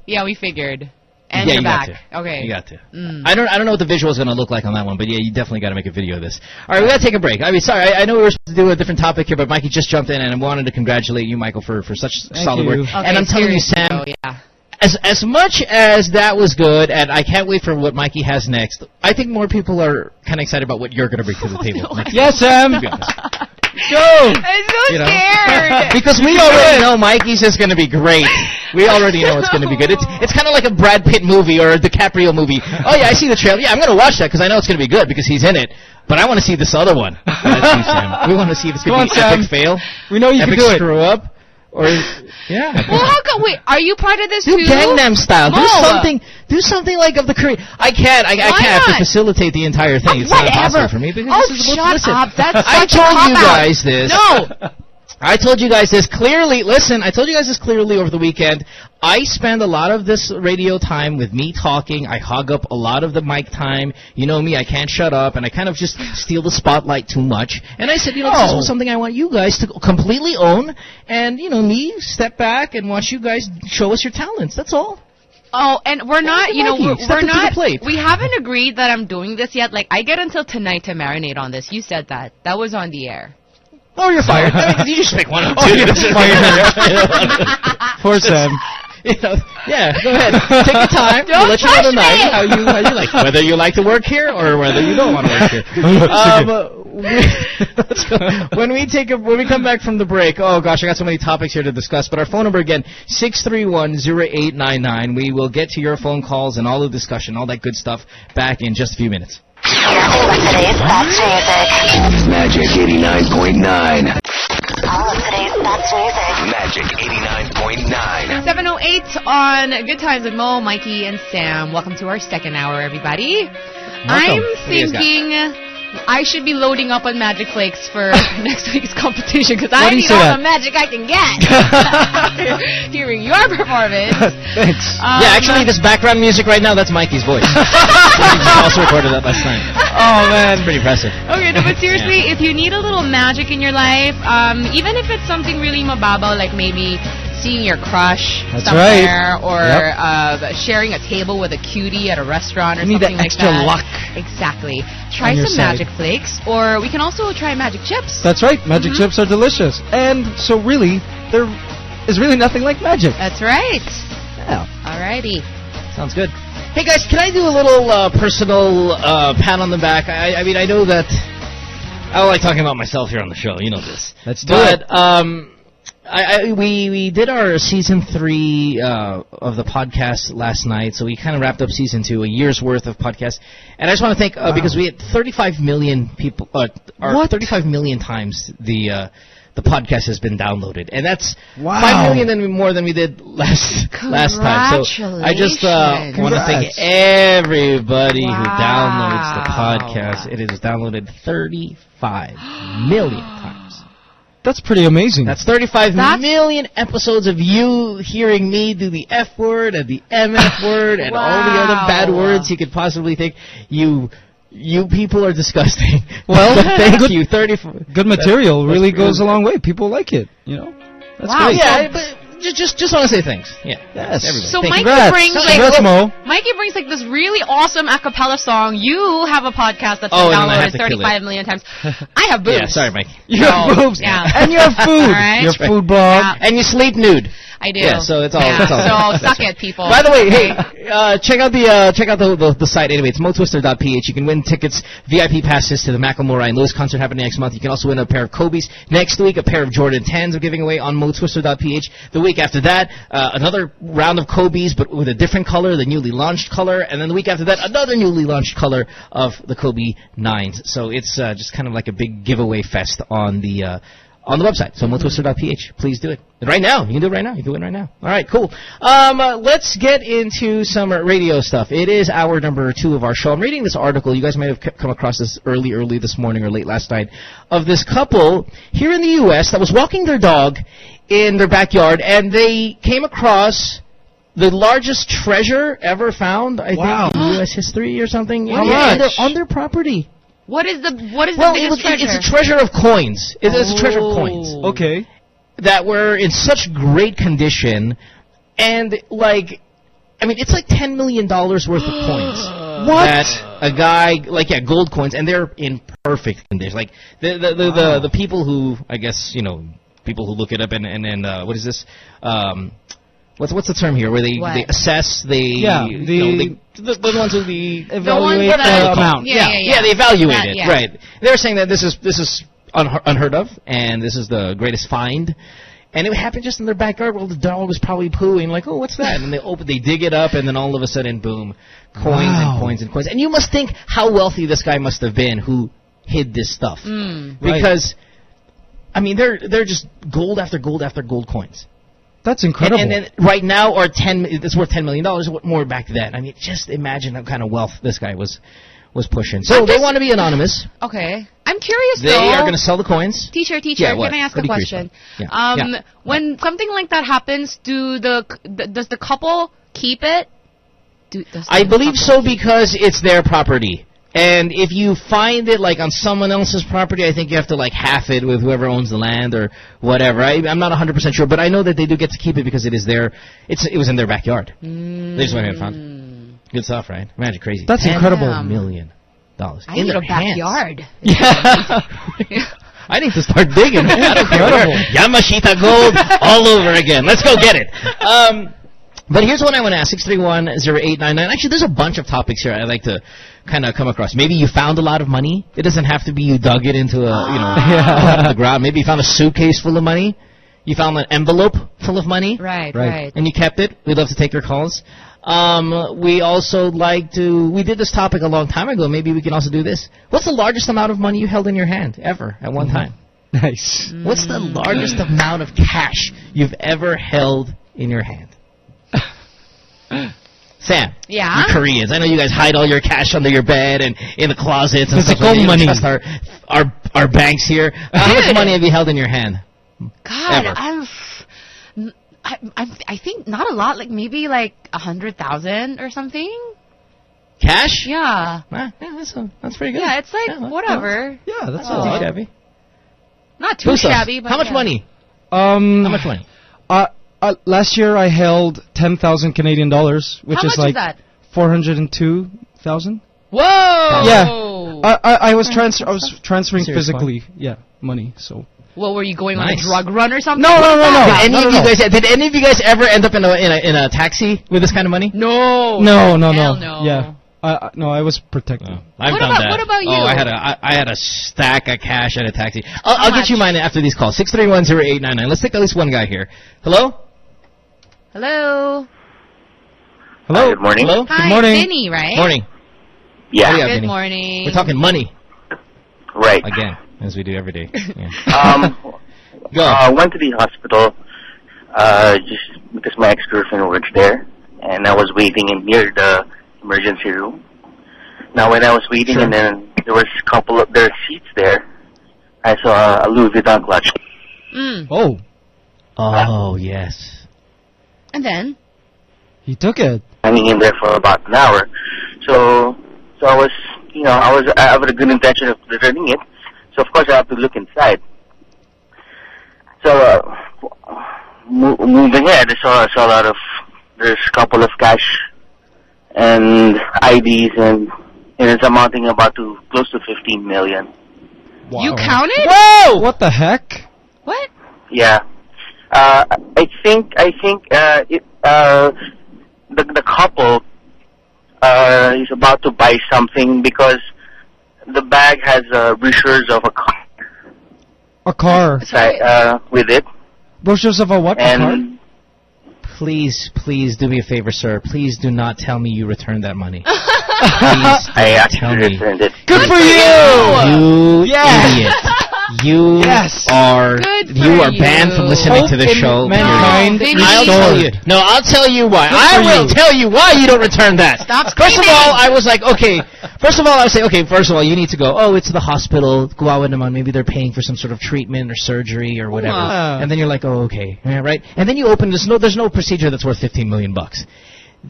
yeah, we figured. And yeah, the you back. got to. Okay. You got to. Mm. I don't. I don't know what the visual is going to look like on that one, but yeah, you definitely got to make a video of this. All right, we got to take a break. I mean, sorry, I, I know we were supposed to do a different topic here, but Mikey just jumped in, and I wanted to congratulate you, Michael, for for such Thank solid you. work. Okay, and I'm telling you, Sam, though, yeah. As as much as that was good, and I can't wait for what Mikey has next. I think more people are kind of excited about what you're going to bring to the [laughs] oh table. next yes, Sam. to be honest. Go. I'm so You know? scared. [laughs] because we already know Mikey's is going to be great. We already know it's going to be good. It's it's kind of like a Brad Pitt movie or a DiCaprio movie. Oh yeah, I see the trailer. Yeah, I'm going to watch that because I know it's going to be good because he's in it. But I want to see this other one. [laughs] That's you, Sam. We want to see if this Come be on, Sam. epic fail, We know you epic can do it. screw up, or yeah. [laughs] Well, how come? Wait, are you part of this Do too? Gangnam Style. Do something. Do something like of the Korean. I can't. I, I can't have to facilitate the entire thing. it's Whatever. not possible for me because Oh, this is shut listen, up. That's I told you guys this. No. [laughs] I told you guys this clearly. Listen, I told you guys this clearly over the weekend. I spend a lot of this radio time with me talking. I hog up a lot of the mic time. You know me, I can't shut up, and I kind of just steal the spotlight too much. And I said, you know, this Oh. is something I want you guys to completely own, and you know, me step back and watch you guys show us your talents. That's all. Oh, and we're not, you know, we're, we're up to the not, plate. we haven't agreed that I'm doing this yet. Like, I get until tonight to marinate on this. You said that. That was on the air. Oh, you're fired. [laughs] I mean, you just pick one of Oh, two. you're Poor [laughs] Sam. You know, yeah, go ahead. [laughs] Take your time. Don't we'll let you touch know tonight how you how you like whether you like to work here or whether you don't want to work here. um, uh, we. When we take a when we come back from the break, oh gosh, I got so many topics here to discuss. But our phone number again six three one zero eight nine nine. We will get to your phone calls and all the discussion, all that good stuff, back in just a few minutes. Today's best music. Magic 89.9. All of today's best music. Magic 89.9. 708 on Good Times with Mo, Mikey, and Sam. Welcome to our second hour, everybody. I'm What do you guys got? thinking I should be loading up on Magic Flakes for [laughs] next week's competition because I need all that? the magic I can get. [laughs] [laughs] Hearing your performance. Thanks. Um, yeah, actually, this background music right now, that's Mikey's voice. also recorded that last night. Oh man. Pretty impressive. Okay, no, but seriously, if you need a little magic in your life, um, even if it's something really mababa, like maybe seeing your crush That's somewhere, right. or Yep. uh, sharing a table with a cutie at a restaurant or You need something that like extra that. luck. Exactly. Try some side. magic flakes, or we can also try magic chips. That's right. Magic Mm-hmm. chips are delicious, and so really, there is really nothing like magic. That's right. Yeah. Alrighty. Sounds good. Hey guys, can I do a little uh, personal uh, pat on the back? I, I mean, I know that I don't like talking about myself here on the show. You know this. Let's do but, it. Um, I, I, we we did our season three uh, of the podcast last night, so we kind of wrapped up season two, a year's worth of podcast. And I just want to thank uh, because we had 35 million people, uh, or What? 35 million times the uh, the podcast has been downloaded, and that's Wow. five million more than we did last last time. So I just uh, want to thank everybody who downloads the podcast. It is downloaded 35 million times. That's pretty amazing. That's 35 That's- million episodes of you hearing me do the F word and the MF [laughs] word and all the other bad words you could possibly think. You you people are disgusting. [laughs] Well, [laughs] thank good- you. 30 Good material that's really pretty goes a long way. People like it, you know. That's Wow. great. Yeah, but just just, just want to say thanks. Yeah. Yes. Everybody. So Thank Mikey. Congrats. brings like Congrats, Mo. Mikey brings like this really awesome a cappella song. You have a podcast that's Oh, been and then I have downloaded to kill it. 35 million times. [laughs] I have boobs. Yeah, sorry, Mike. You have So, boobs. yeah. And you have [laughs] food. All right. Your food blog. Yeah. And you sleep nude. I do. Yeah, so it's all- Yeah, it's all- so suck right. it, people. By the way, hey, [laughs] uh, check out the uh, check out the, the the site anyway. It's motwister.ph. You can win tickets, VIP passes to the Macklemore and Lewis concert happening next month. You can also win a pair of Kobe's next week, a pair of Jordan 10s are giving away on motwister.ph. The week after that, uh, another round of Kobe's but with a different color, the newly launched color, and then the week after that, another newly launched color of the Kobe 9s. So it's uh, just kind of like a big giveaway fest on the uh, on the website. So motwister.ph. Please do it. Right now. You can do it right now. You can do it right now. All right, cool. Um, uh, let's get into some radio stuff. It is hour number two of our show. I'm reading this article. You guys might have c- come across this early, early this morning or late last night of this couple here in the U.S. that was walking their dog in their backyard and they came across the largest treasure ever found, I Wow. think, in U.S. history or something. How Yeah, on their- much? On their property. What is the what is Well, the it biggest was, it- treasure? it's a treasure of coins. It is a treasure of coins Oh. Okay. that were in such great condition, and like, I mean, it's like ten million dollars worth of coins. [gasps] What? That a guy like yeah, gold coins, and they're in perfect condition. Like the the the, the, the people who I guess you know people who look it up and and, and uh, what is this? Um, What's what's the term here? Where they, What? they assess, they Yeah, you the- know, they, the, the ones who the the Evaluate that the amount. Yeah, yeah, yeah. they evaluate That- it, yeah. right? They're saying that this is this is unhe- unheard of, and this is the greatest find. And it happened just in their backyard while the dog was probably pooing, like, oh, what's that? And they open, they dig it up, and then all of a sudden, boom, coins Wow. and coins and coins. And you must think how wealthy this guy must have been who hid this stuff, Mm. Right. because, I mean, they're they're just gold after gold after gold coins. That's incredible. and then right now, or ten, it's worth ten million dollars. What more back then? I mean, just imagine what kind of wealth this guy was was pushing. So I'm they want to be anonymous. Okay. I'm curious They though. are going to sell the coins. Teacher, teacher, Yeah, can I ask a are you curious question? about? Yeah. Um, Yeah. when something like that happens, do the th- does the couple keep it? Do, does I believe so keep- because it's their property. And if you find it like on someone else's property, I think you have to like half it with whoever owns the land or whatever. I, I'm not 100% sure, but I know that they do get to keep it because it is their. It's it was in their backyard. They just went ahead and found it. Good stuff, right? Imagine crazy. That's $10 incredible. million dollars I in need their a [laughs] backyard. Yeah. I need to start digging. Incredible. Yamashita gold all over again. Let's go get it. Um, but here's what I want to ask: six three one zero eight nine nine. Actually, there's a bunch of topics here I'd like to kind of come across. Maybe you found a lot of money. It doesn't have to be you dug it into a you know Yeah. the [laughs] ground. Maybe you found a suitcase full of money. You found an envelope full of money Right, Right. right. and you kept it. We'd love to take your calls. Um, we also like to. We did this topic a long time ago. Maybe we can also do this. What's the largest amount of money you held in your hand ever at one time? nice. What's the largest amount of cash you've ever held in your hand? [laughs] Sam. Yeah? You Koreans. I know you guys hide all your cash under your bed and in the closets and stuff. Physical like that. You don't money. Trust our, our, our banks here. Uh, how much money have you held in your hand? God, Ever. I'm. n- I, I'm, I think not a lot, like maybe like a hundred thousand or something. Cash? Yeah. Ah, yeah, that's, uh, that's pretty good. Yeah, it's like Yeah, whatever. Yeah, that's That's a not lot. too shabby. Not too Gustav, shabby, but how much yeah. money? Um, How much money? Uh, uh, last year I held ten thousand Canadian dollars, which How is like is four hundred and two thousand. Whoa! Yeah. I, I I was transfer I was transferring Serious physically, yeah, money. So What were you going on a drug run or something? No, no, no, no. Did any no, of you no. guys? Did any of you guys ever end up in a in a, in a taxi with this kind of money? No. No, no, Hell no. no. Yeah. I, I, no, I was protected. I've What done about- that. what about you? Oh, I had a I, I had a stack of cash at a taxi. I'll, I'll get you mine after these calls. Six three one zero eight nine nine. Let's take at least one guy here. Hello. Hello. Hello. Good morning. Hello. Hi, morning. Vinny, right? Morning. Yeah. Oh, yeah. Good Vinny. morning. We're talking money Right. again, as we do every day. Yeah. [laughs] Um, Go. I went to the hospital uh, just because my ex-girlfriend works there, and I was waiting in near the emergency room. Now, when I was waiting, Sure. and then there was a couple of there were seats there, I saw a Louis Vuitton clutch. Mm. Oh, oh yes. And then? he took it. hanging in there for about an hour. So, so I was, you know, I was, I have a good intention of returning it. So of course I have to look inside. So, uh, mo- moving ahead, I saw, I saw a lot of, there's a couple of cash and IDs and, and it's amounting about to close to 15 million. Wow. You counted? Whoa! What the heck? What? Yeah. Uh, I think I think uh, it, uh, the the couple uh, is about to buy something because the bag has uh, brochures of a car A car. inside, uh, with it, Brochures of a what? A car? and Please, please do me a favor, sir. Please do not tell me you returned that money. [laughs] Please I tell actually me. returned it. Good for you! You Yes. idiot. [laughs] You Yes. are Good you are banned you. from listening to this show. mankind No. I'll tell you. No, I'll tell you why. Good I will you. tell you why you don't return that. Stop First of all, I was like, okay. First of all, I would say, okay. First of all, you need to go. Oh, it's the hospital. Guawa naman. Maybe they're paying for some sort of treatment or surgery or whatever. Ah. And then you're like, oh, okay, yeah, right. And then you open. There's no, there's no procedure that's worth 15 million bucks.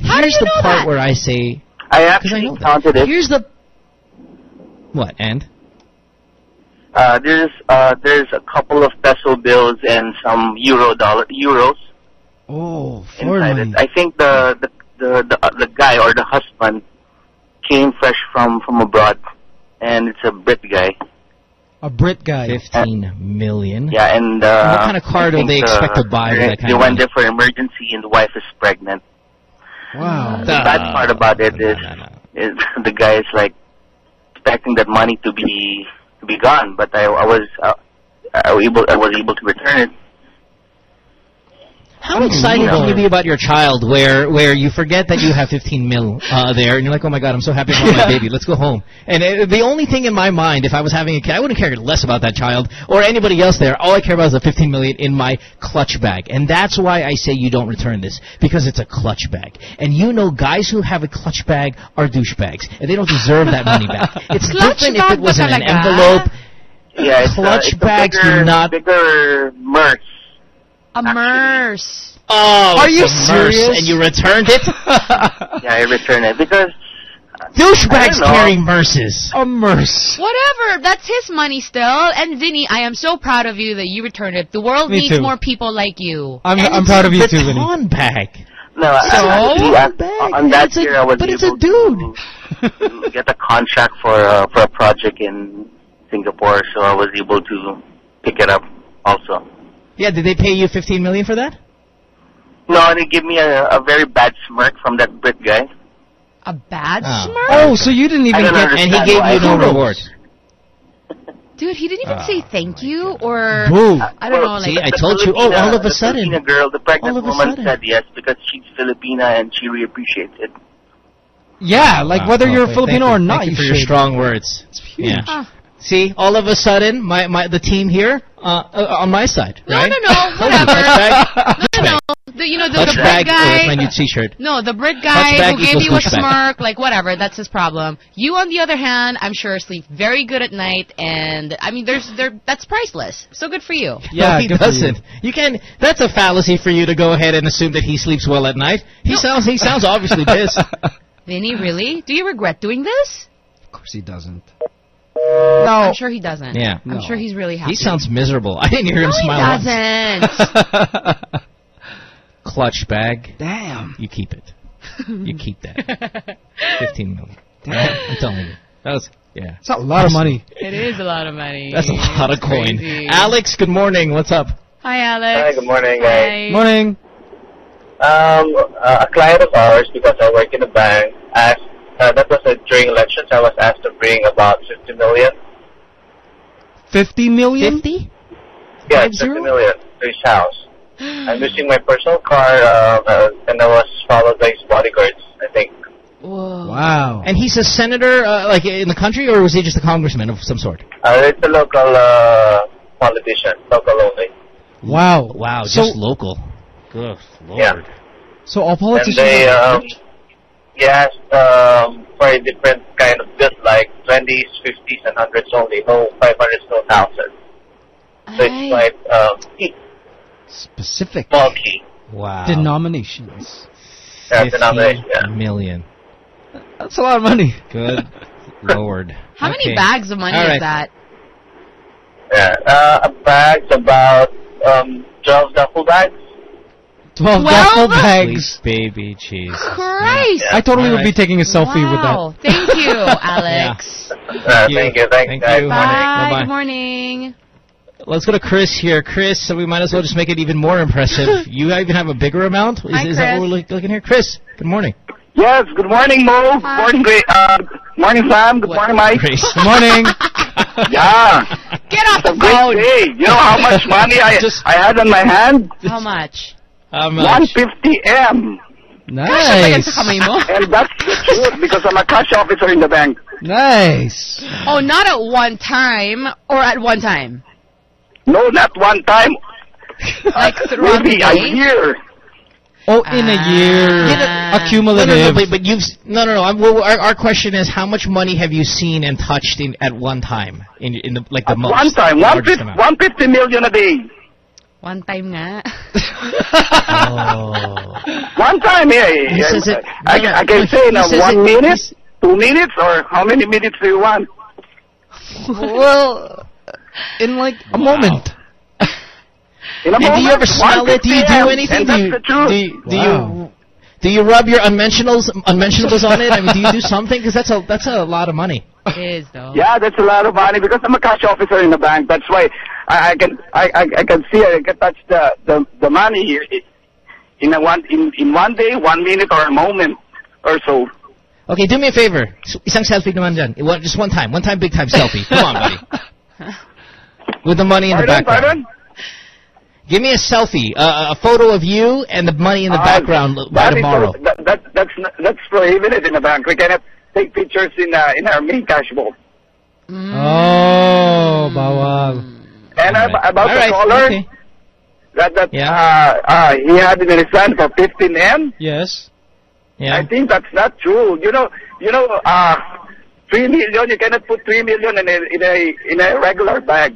How do Here's you the know part that? where I say, I because I actually know that. counted it. Here's the what and Uh, there's uh, there's a couple of peso bills and some euro dollar euros Oh, foreign inside money. it. I think the the the the, uh, the guy or the husband came fresh from from abroad, and it's a Brit guy. A Brit guy. 15 million. Yeah, and uh, What kind of car I do they expect uh, to buy with They, that kind they of went money? there for emergency, and the wife is pregnant. Wow. The bad part about it is, is, no, no. is [laughs] the guy is like expecting that money to be to be gone, but I, I was uh, was able I was able to return it. How excited can you be about your child where where you forget that you have 15 mil uh, there and you're like, oh my god, I'm so happy about my baby. Let's go home. And uh, the only thing in my mind, if I was having a kid, I wouldn't care less about that child or anybody else there. All I care about is the 15 million in my clutch bag. And that's why I say you don't return this because it's a clutch bag. And you know, guys who have a clutch bag are douchebags and they don't deserve that money back. [laughs] It's Clutch different if it was in an envelope. Yeah, it's, Clutch uh, it's bags a do bigger, not- bigger merce. A merce. Oh, Are you serious? And you returned it? [laughs] Yeah, I returned it because Douchebags I don't carry merces. A merce. Whatever. That's his money still. And Vinny, I am so proud of you that you returned it. The world Me needs too. more people like you. I'm, And I'm proud of you too, Vinny. baton bag. no, I- So? actually, I- Bag, on that it's a- year I was but it's a able dude. to [laughs] get a contract for uh, for a project in Singapore, so I was able to pick it up also. Yeah, did they pay you 15 million for that? No, they gave me a, a very bad smirk from that Brit guy. A bad Oh. smirk? Oh, so you didn't even get... And he gave you no reward. Dude, he didn't even Oh, say thank you or Boo. I don't know, See, I told you. Oh, all of a the sudden. Filipina girl, the pregnant All of a woman sudden. said yes because she's Filipina and she really appreciates it. Yeah, like Wow. whether Oh, you're Filipino you. or not, Thank you you for your strong words. huge. Yeah. Ah. See, all of a sudden, my, my the team here uh, uh, on my side, No, right? no, no, [laughs] whatever. No, no, no. The, you know, the, clutch the bag. Brit Oh, that's my guy. new T-shirt. No, the Brit guy bag who gave equals you a douchebag. smirk, like whatever, that's his problem. You, on the other hand, I'm sure sleep very good at night, and I mean, there's there that's priceless. So good for you. Yeah, [laughs] no, he good for you. doesn't. You. can. That's a fallacy for you to go ahead and assume that he sleeps well at night. He sounds. He sounds [laughs] obviously pissed. Vinny, really? Do you regret doing this? Of course he doesn't. I'm sure he doesn't. Yeah. I'm No. sure he's really happy. He sounds miserable. [laughs] I didn't hear him no, he smile. once. doesn't. [laughs] Clutch bag. Damn. You keep it. You keep that. [laughs] 15 million. I'm telling you. That was yeah. It's a lot of money. It is a lot of money. That's a lot of coin. crazy. Alex, good morning. What's up? Hi, Alex. Hi, good morning, guys. Hi. Morning. Um, uh, a client of ours, because I work in a bank, asked, uh, that was uh, during elections, I was asked to bring about 50 million. 50 million? Fifty? Yeah, Five 50 zero? million to his house. [gasps] I'm using my personal car, uh, uh, and I was followed by his bodyguards, I think. Whoa. Wow. And he's a senator, uh, like in the country, or was he just a congressman of some sort? Uh, it's a local uh, politician, local only. Wow. Wow, So- just local. Good lord. Yeah. So all And politicians they, are um, he for a different kind of bill, like 20s, 50s, and 100s only, no 500s, no 1000s. So it's like um, key, specific small key. Wow. denominations. 50 denomination, yeah. million. That's a lot of money. Good [laughs] lord. How many bags of money All is right. that? Yeah, uh, a bag's about um, 12 duffel bags. 12 Twelve? duffel Sweet bags. baby Jesus. Christ. I totally All would be taking a selfie wow. with that. Thank you, [laughs] Alex. Uh, you. thank you, thanks, Thank you. Bye. Bye-bye. Good morning. Let's go to Chris here. Chris, so we might as well just make it even more impressive. [laughs] you even have a bigger amount? Is, Hi, is that what we're look- looking here? Chris, good morning. Yes, good morning, Mo. Hi. Morning, great. Uh, morning, Sam. Good What? morning, Mike. Chris. Good morning. [laughs] Yeah, Get off it's a the great phone. day. You know how much money I Just- I had on my hand? How much? How much? 150 M. nice. Sa kamay mo? And that's the truth because I'm a cash officer in the bank. Nice. Oh, not at one time or at one time. No, not one time. Like [laughs] throughout Maybe the a year. Oh, in a year. Ah. No, no, Accumulative. no, but, but you've no, no, no. I'm, well, our, our question is, how much money have you seen and touched in at one time in in the like the At most? one time, the largest 150, amount? 150 million a day. One time nga. Oh. One time, yeah. Yeah. it- I, no, no, I can no, say he now says one it- minute, he's- two minutes, or how many minutes do you want? well, in like a moment. In a And do you moment, ever smell it? Do you do anything? And Do you, the truth. do you, do Wow. you do you rub your unmentionables unmentionables on it? I mean, do you do something? Because that's a that's a lot of money. It is though. Yeah, that's a lot of money because I'm a cash officer in the bank. That's why I, I can I, I, I can see I can touch the the, the money here in a one in, in one day, one minute, or a moment or so. Okay, do me a favor. S- Isang selfie naman dyan. One- Just one time. One time big time selfie. Come on, buddy. [laughs] With the money in the Pardon, background. pardon? Give me a selfie. Uh, a photo of you and the money in the Uh, background by that is tomorrow. so- that, that, that's not, that's prohibited in the bank. We cannot take pictures in uh, in our main cash vault. Oh, bawal. And All ab- right. about All the right, caller, okay. that that Yeah. uh, uh, he had in his hand for 15 m. Yes. Yeah. I think that's not true. You know, you know, uh, three million. You cannot put three million in a in a in a regular bag.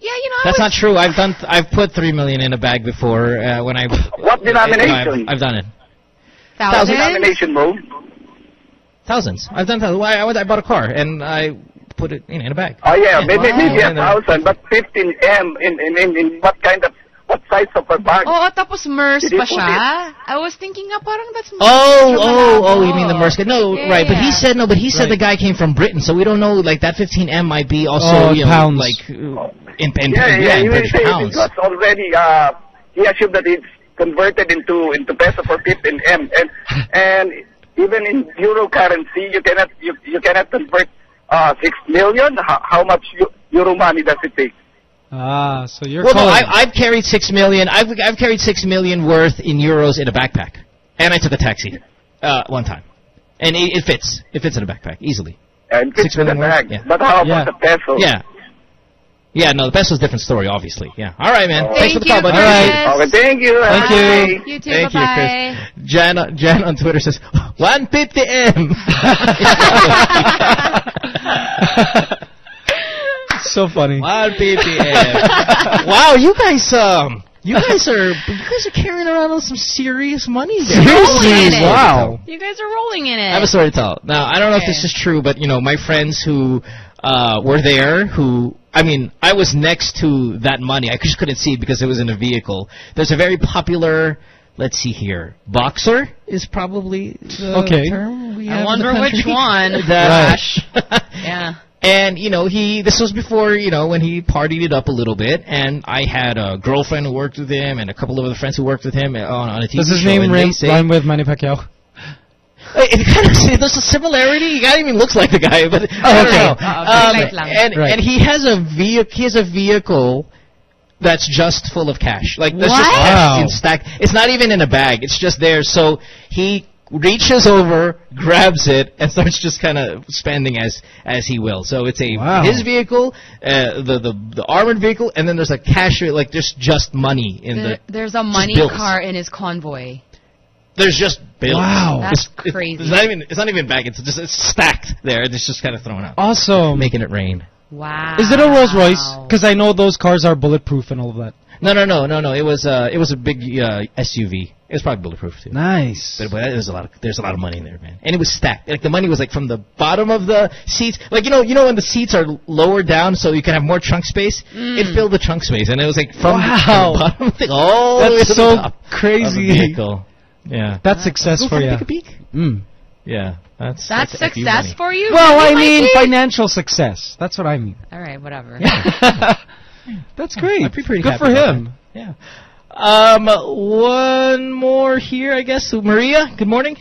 Yeah, you know. That's not true. I've done. I've put three million in a bag before uh, when I. What [laughs] denomination? I've, I've done it. Thousand? Denomination, bro. Thousands. I've done thousands. Well, I, I I bought a car and I put it in, in a bag. Oh yeah, maybe Wow. maybe a thousand, but 15 m in in in, in what kind of what size of a bag? Oo, tapos MERS Did pa put siya. I was thinking nga parang that's Oh, medyo oh, oh! You mean the Merska? No, Yeah, right. But he said no. But he said Right. the guy came from Britain, so we don't know. Like that 15m might be also Oh, you know, pounds. like uh, in, in, yeah, yeah, yeah, in British said pounds. it was already. Uh, he assumed that it's converted into into peso for 15 m, and [laughs] and even in euro currency, you cannot you you cannot convert uh six million. How, how much euro money does it take? Ah, so you're Well, no, calling. I, I've carried six million. I've I've carried six million worth in euros in a backpack, and I took a taxi uh, one time, and it, it fits. It fits in a backpack easily. And Six in the million bag. worth? Yeah. But how about Yeah. the peso? Yeah. Yeah, no, the peso's a different story, obviously. Yeah. All right, man. Oh. Thanks for the Thank call, you, buddy. All right. Okay, thank you. Thank a good you. day. You too, Thank you, bye-bye. Chris. Jan, Jan on Twitter says [laughs] 150m. [laughs] [laughs] [laughs] so funny. 150m. [laughs] wow, you guys, um, you guys are, you guys are carrying around some serious money there. Seriously, wow. You guys are rolling in it. I have a story to tell. Now, I don't know if this is true, but you know, my friends who uh, were there, who I mean, I was next to that money. I just couldn't see it because it was in a vehicle. There's a very popular. Let's see here. Boxer is probably the Okay. term we we I have in wonder the which country? one. [laughs] That- Yeah. And you know he this was before you know when he partied it up a little bit and I had a girlfriend who worked with him and a couple of other friends who worked with him on, on a TV Does his show name and they rhyme, say- rhyme with Manny Pacquiao? It kind of there's a similarity. He guy even looks like the guy, but [laughs] I don't okay. know. Uh, Um, very light lang. and Right. and he has a vehicle. He has a vehicle that's just full of cash. Like that's just cash Wow. in stack. It's not even in a bag. It's just there. So he reaches over, grabs it, and starts just kind of spending as as he will. So it's a Wow. his vehicle, uh, the the the armored vehicle, and then there's a cash like just just money in There, the. there's a money car in his convoy. There's just bills. Wow. That's It's- it's- crazy. It's not even. It's not even bag. It's just it's stacked there. It's just kind of thrown out, Awesome. making it rain. Wow. Is it a Rolls Royce? Because I know those cars are bulletproof and all of that. No, no, no, no, no. It was uh, it was a big uh, SUV. It was probably bulletproof too. Nice. But, but there's a lot of there's a lot of money in there, man. And it was stacked. Like the money was like from the bottom of the seats. Like you know you know when the seats are lower down so you can have more trunk space. It filled the trunk space, and it was like from Wow. the [laughs] bottom of the all the way That's to so the top of the crazy. vehicle. Yeah. That's success Go for you. Take a peek. Mm. Yeah, that's That's that's success money. for you? Well, I mean Mikey? financial success. That's what I mean. All right, whatever. [laughs] That's great. I'd be pretty Good happy for about him. Yeah. Um, one more here, I guess. Maria, good morning.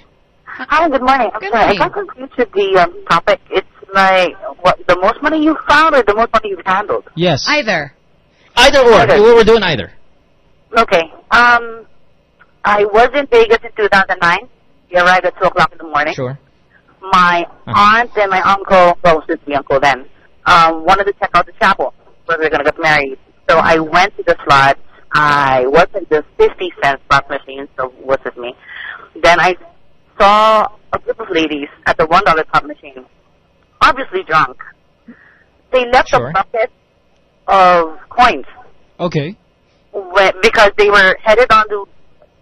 Hi, good morning. I'm Good sorry, morning. I got confused with the um, topic. It's like what the most money you've found or the most money you've handled. Yes. Either. Either or. Okay. We're we're doing either. Okay. Um, I was in Vegas in 2009. You arrived at two o'clock in the morning. Sure. My aunt and my uncle, well, it was just the uncle then, um, wanted to check out the chapel where we were going to get married. So I went to the slot. I was in the 50 cent slot machine, so what's with me. Then I saw a group of ladies at the $1 slot machine, obviously drunk. They left Sure. a bucket of coins Okay. when, because they were headed onto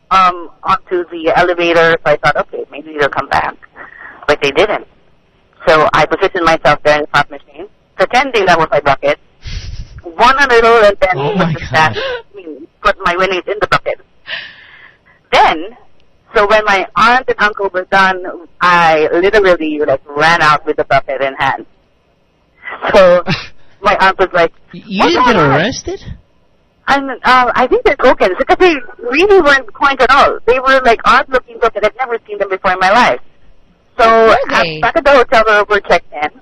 um onto the elevator. So I thought, okay, maybe they'll come back, but they didn't. So I positioned myself there in the slot machine, pretending that was my bucket. Won a little, and then Oh put my stash, I mean, put my winnings in the bucket. Then, so when my aunt and uncle were done, I literally like ran out with the bucket in hand. So [laughs] my aunt was like, You "What's didn't get arrested? I'm, uh, I think they're tokens because they really weren't coins at all. They were like odd looking tokens. I've never seen them before in my life. So What were back at the hotel where we're checked in,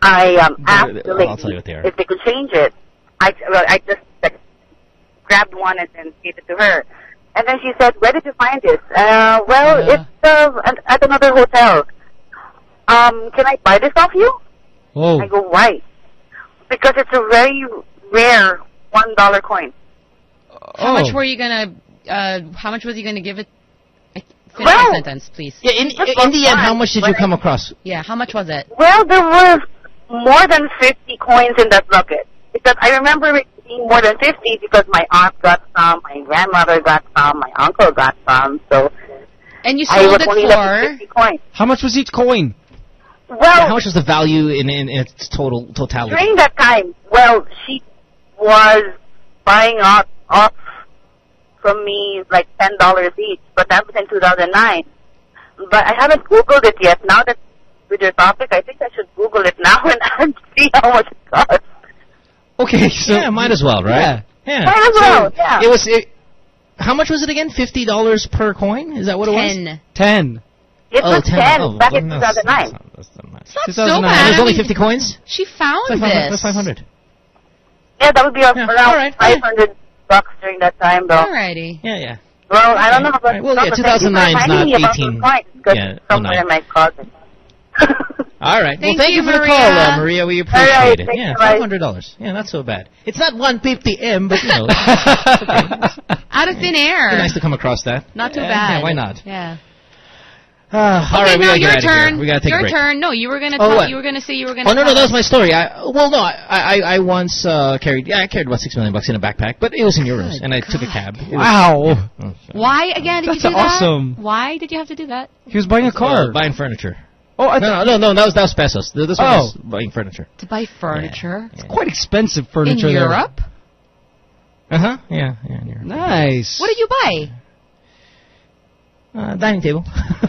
I um, asked the I'll lady tell you what they are. if they could change it. I, well, I just like, grabbed one and then gave it to her. And then she said, where did you find this? Uh, well, Yeah. it's uh, at, at another hotel. Um, can I buy this off you? Oh. I go, why? Because it's a very rare one dollar coin. How oh. much were you gonna? Uh, how much was you gonna give it? I- Finish Well- sentence, please. Yeah. In, Just in the end, how much did you come across? Yeah, how much was it? Well, there was more than 50 coins in that bucket. Because I remember it being more than 50 because my aunt got some, my grandmother got some, my uncle got some. So And you I sold was it only for? coins. How much was each coin? Yeah, Well, how much was the value in, in, in its total totality? during that time, well, she was buying off, off from me like $10 each, but that was in 2009. But I haven't Googled it yet. Now that with your topic, I think I should Google it now [laughs] and, and see how much it costs. Okay, so yeah, might as well, right? Yeah. Might as So well, yeah. It was. It, how much was it again? Fifty dollars per coin? Is that what it was? Ten. ten. It Oh, was 10. 10 Oh, back in 2009. that's not- that's not. It's not so bad. There's only 50 coins? She found That's this. That's 500. Yeah, that would be Yeah, around all right, yeah. 500 bucks during that time, though. Alrighty. Yeah, yeah. Well, I don't know about All right, well, yeah, but 2009 's [laughs] thank you for reminding not 18. those Yeah, it's somewhere 09. in my closet. All right. Thank well, thank you, you, for the Maria. call, uh, Maria. We appreciate All right, it. Yeah, five hundred dollars. Yeah, not so bad. It's not one fifty m, but you know, [laughs] it's Out of thin air. nice to come across that. Not too Yeah, bad. Yeah, why not? Yeah. [sighs] Uh, okay, right, we now gotta get your out of here. turn. We gotta take your a break. turn. No, you were gonna Oh, tell, what? you were gonna say you were gonna. Oh no, no, that was my story. I well, no, I I, I once uh, carried yeah, I carried about six million bucks in a backpack, but it was in euros, Good and I took a cab. It was- Wow. [laughs] Oh. Why again did That's you do awesome. that? Why did you have to do that? He was buying a car. Uh, buying furniture. oh, I No, no, no, no. That was that was pesos. This one Oh. was buying furniture. To buy furniture Yeah. quite expensive in furniture there. Europe? Uh huh. Yeah, yeah. in Europe. Nice. What did you buy? Uh, dining table.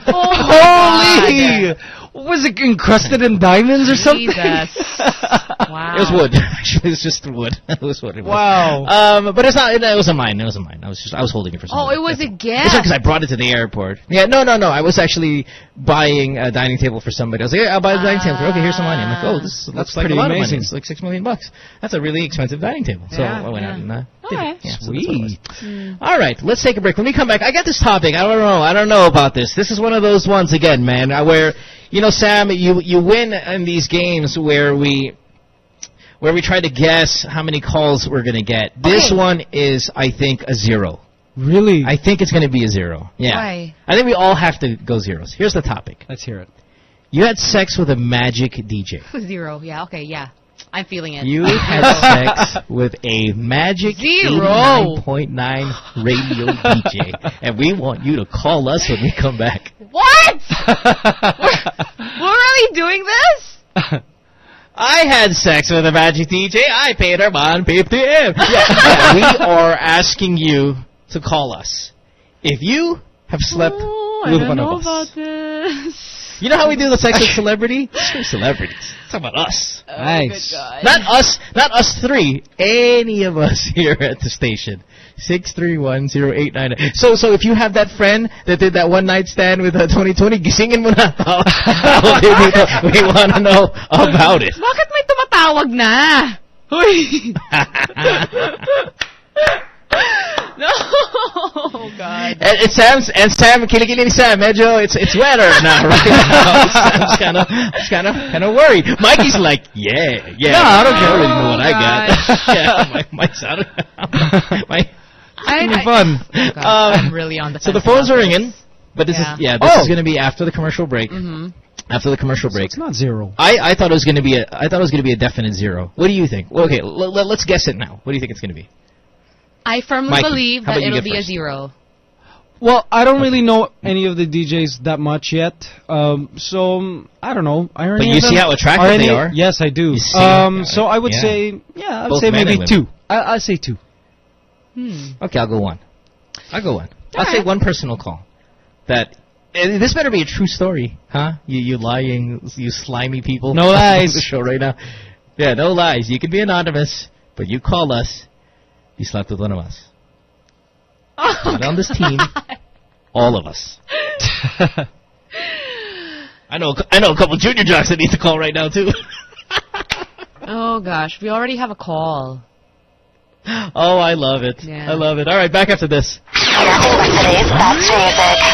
Holy! Was it encrusted in diamonds or something? Jesus. [laughs] Wow. It was wood. [laughs] Actually, [laughs] it was just wood. it was wood. It was. Wow. Um, but it's not. It, it wasn't mine. It wasn't mine. I was just. I was holding it for someone. Oh, it was a It's gift. because I brought it to the airport. Yeah, no, no, no. I was actually buying a dining table for somebody. I was like, yeah, I'll buy the dining table. Okay, here's some money. I'm like, oh, this looks like pretty a lot of amazing. money. It's like six million bucks. That's a really expensive dining table. So Yeah, I went out and uh, did Okay. it. Yeah, so that's what it was. Sweet. All right, let's take a break. When we come back, I got this topic. I don't know. I don't know about this. This is one of those ones again, man, uh, where you know, Sam, you you win in these games where we where we try to guess how many calls we're going to get. This Okay. one is, I think, a zero. Really? I think it's going to be a zero. Yeah. Why? I think we all have to go zeros. Here's the topic. Let's hear it. You had sex with a magic DJ. [laughs] Zero. Yeah. Okay. Yeah. I'm feeling it. You had sex with a magic Zero. 89.9 radio DJ. And we want you to call us when we come back. What? [laughs] We're really doing this? I had sex with a magic DJ. I paid her on 50 M. Yeah, we are asking you to call us. If you have slept Oh, with one of us. About this. You know how we do the sex with [laughs] celebrity? Screw celebrities. It's about us. Nice. Not us, not us three. Any of us [laughs] here at the station. Six three one zero eight nine. So, so if you have that friend that did that one night stand with uh, 2020, gisingin [laughs] mo na. we, we want to know about it. Bakit may tumatawag na? Uy. no. Oh, God. And, and Sam's and Sam kilikili ni Sam. Medyo it's it's wetter [laughs] now right now. Sam's [laughs] kind of kind of kind of worried. Mikey's like, yeah, yeah. No, I don't I care. already know what I Oh, got. [laughs] yeah, my my sound. my I, I- fun. Oh, God, Um, I'm really on the So the phones are ringing, but this Yeah. is yeah, this Oh. is going to be after the commercial break. Mm-hmm. After the commercial break. It's not zero. I, I thought it was going to be a I thought it was going to be a definite zero. What do you think? Well, okay, l- l- let's guess it now. What do you think it's going to be? I firmly Mikey, believe that it'll get be a zero. Well, I don't really know any of the DJs that much yet. Um, so um, I don't know. Are But you see how attractive any- they are? Yes, I do. Um, so I would Yeah. say, yeah, I'd Both say maybe two. I, I'd say two. Hmm. Okay, I'll go one. I'll go one. I'll say one personal call. That and this better be a true story, huh? You you lying, you slimy people. No [laughs] lies. the show right now. Yeah, no lies. You can be anonymous, but you call us. You slept with one of us. Oh, Not on this team. [laughs] All of us. [laughs] I know. I know a couple junior jocks that need to call right now too. [laughs] Oh gosh, we already have a call. [gasps] oh, I love it. Yeah. I love it. All right, back after this. Nothing but today's best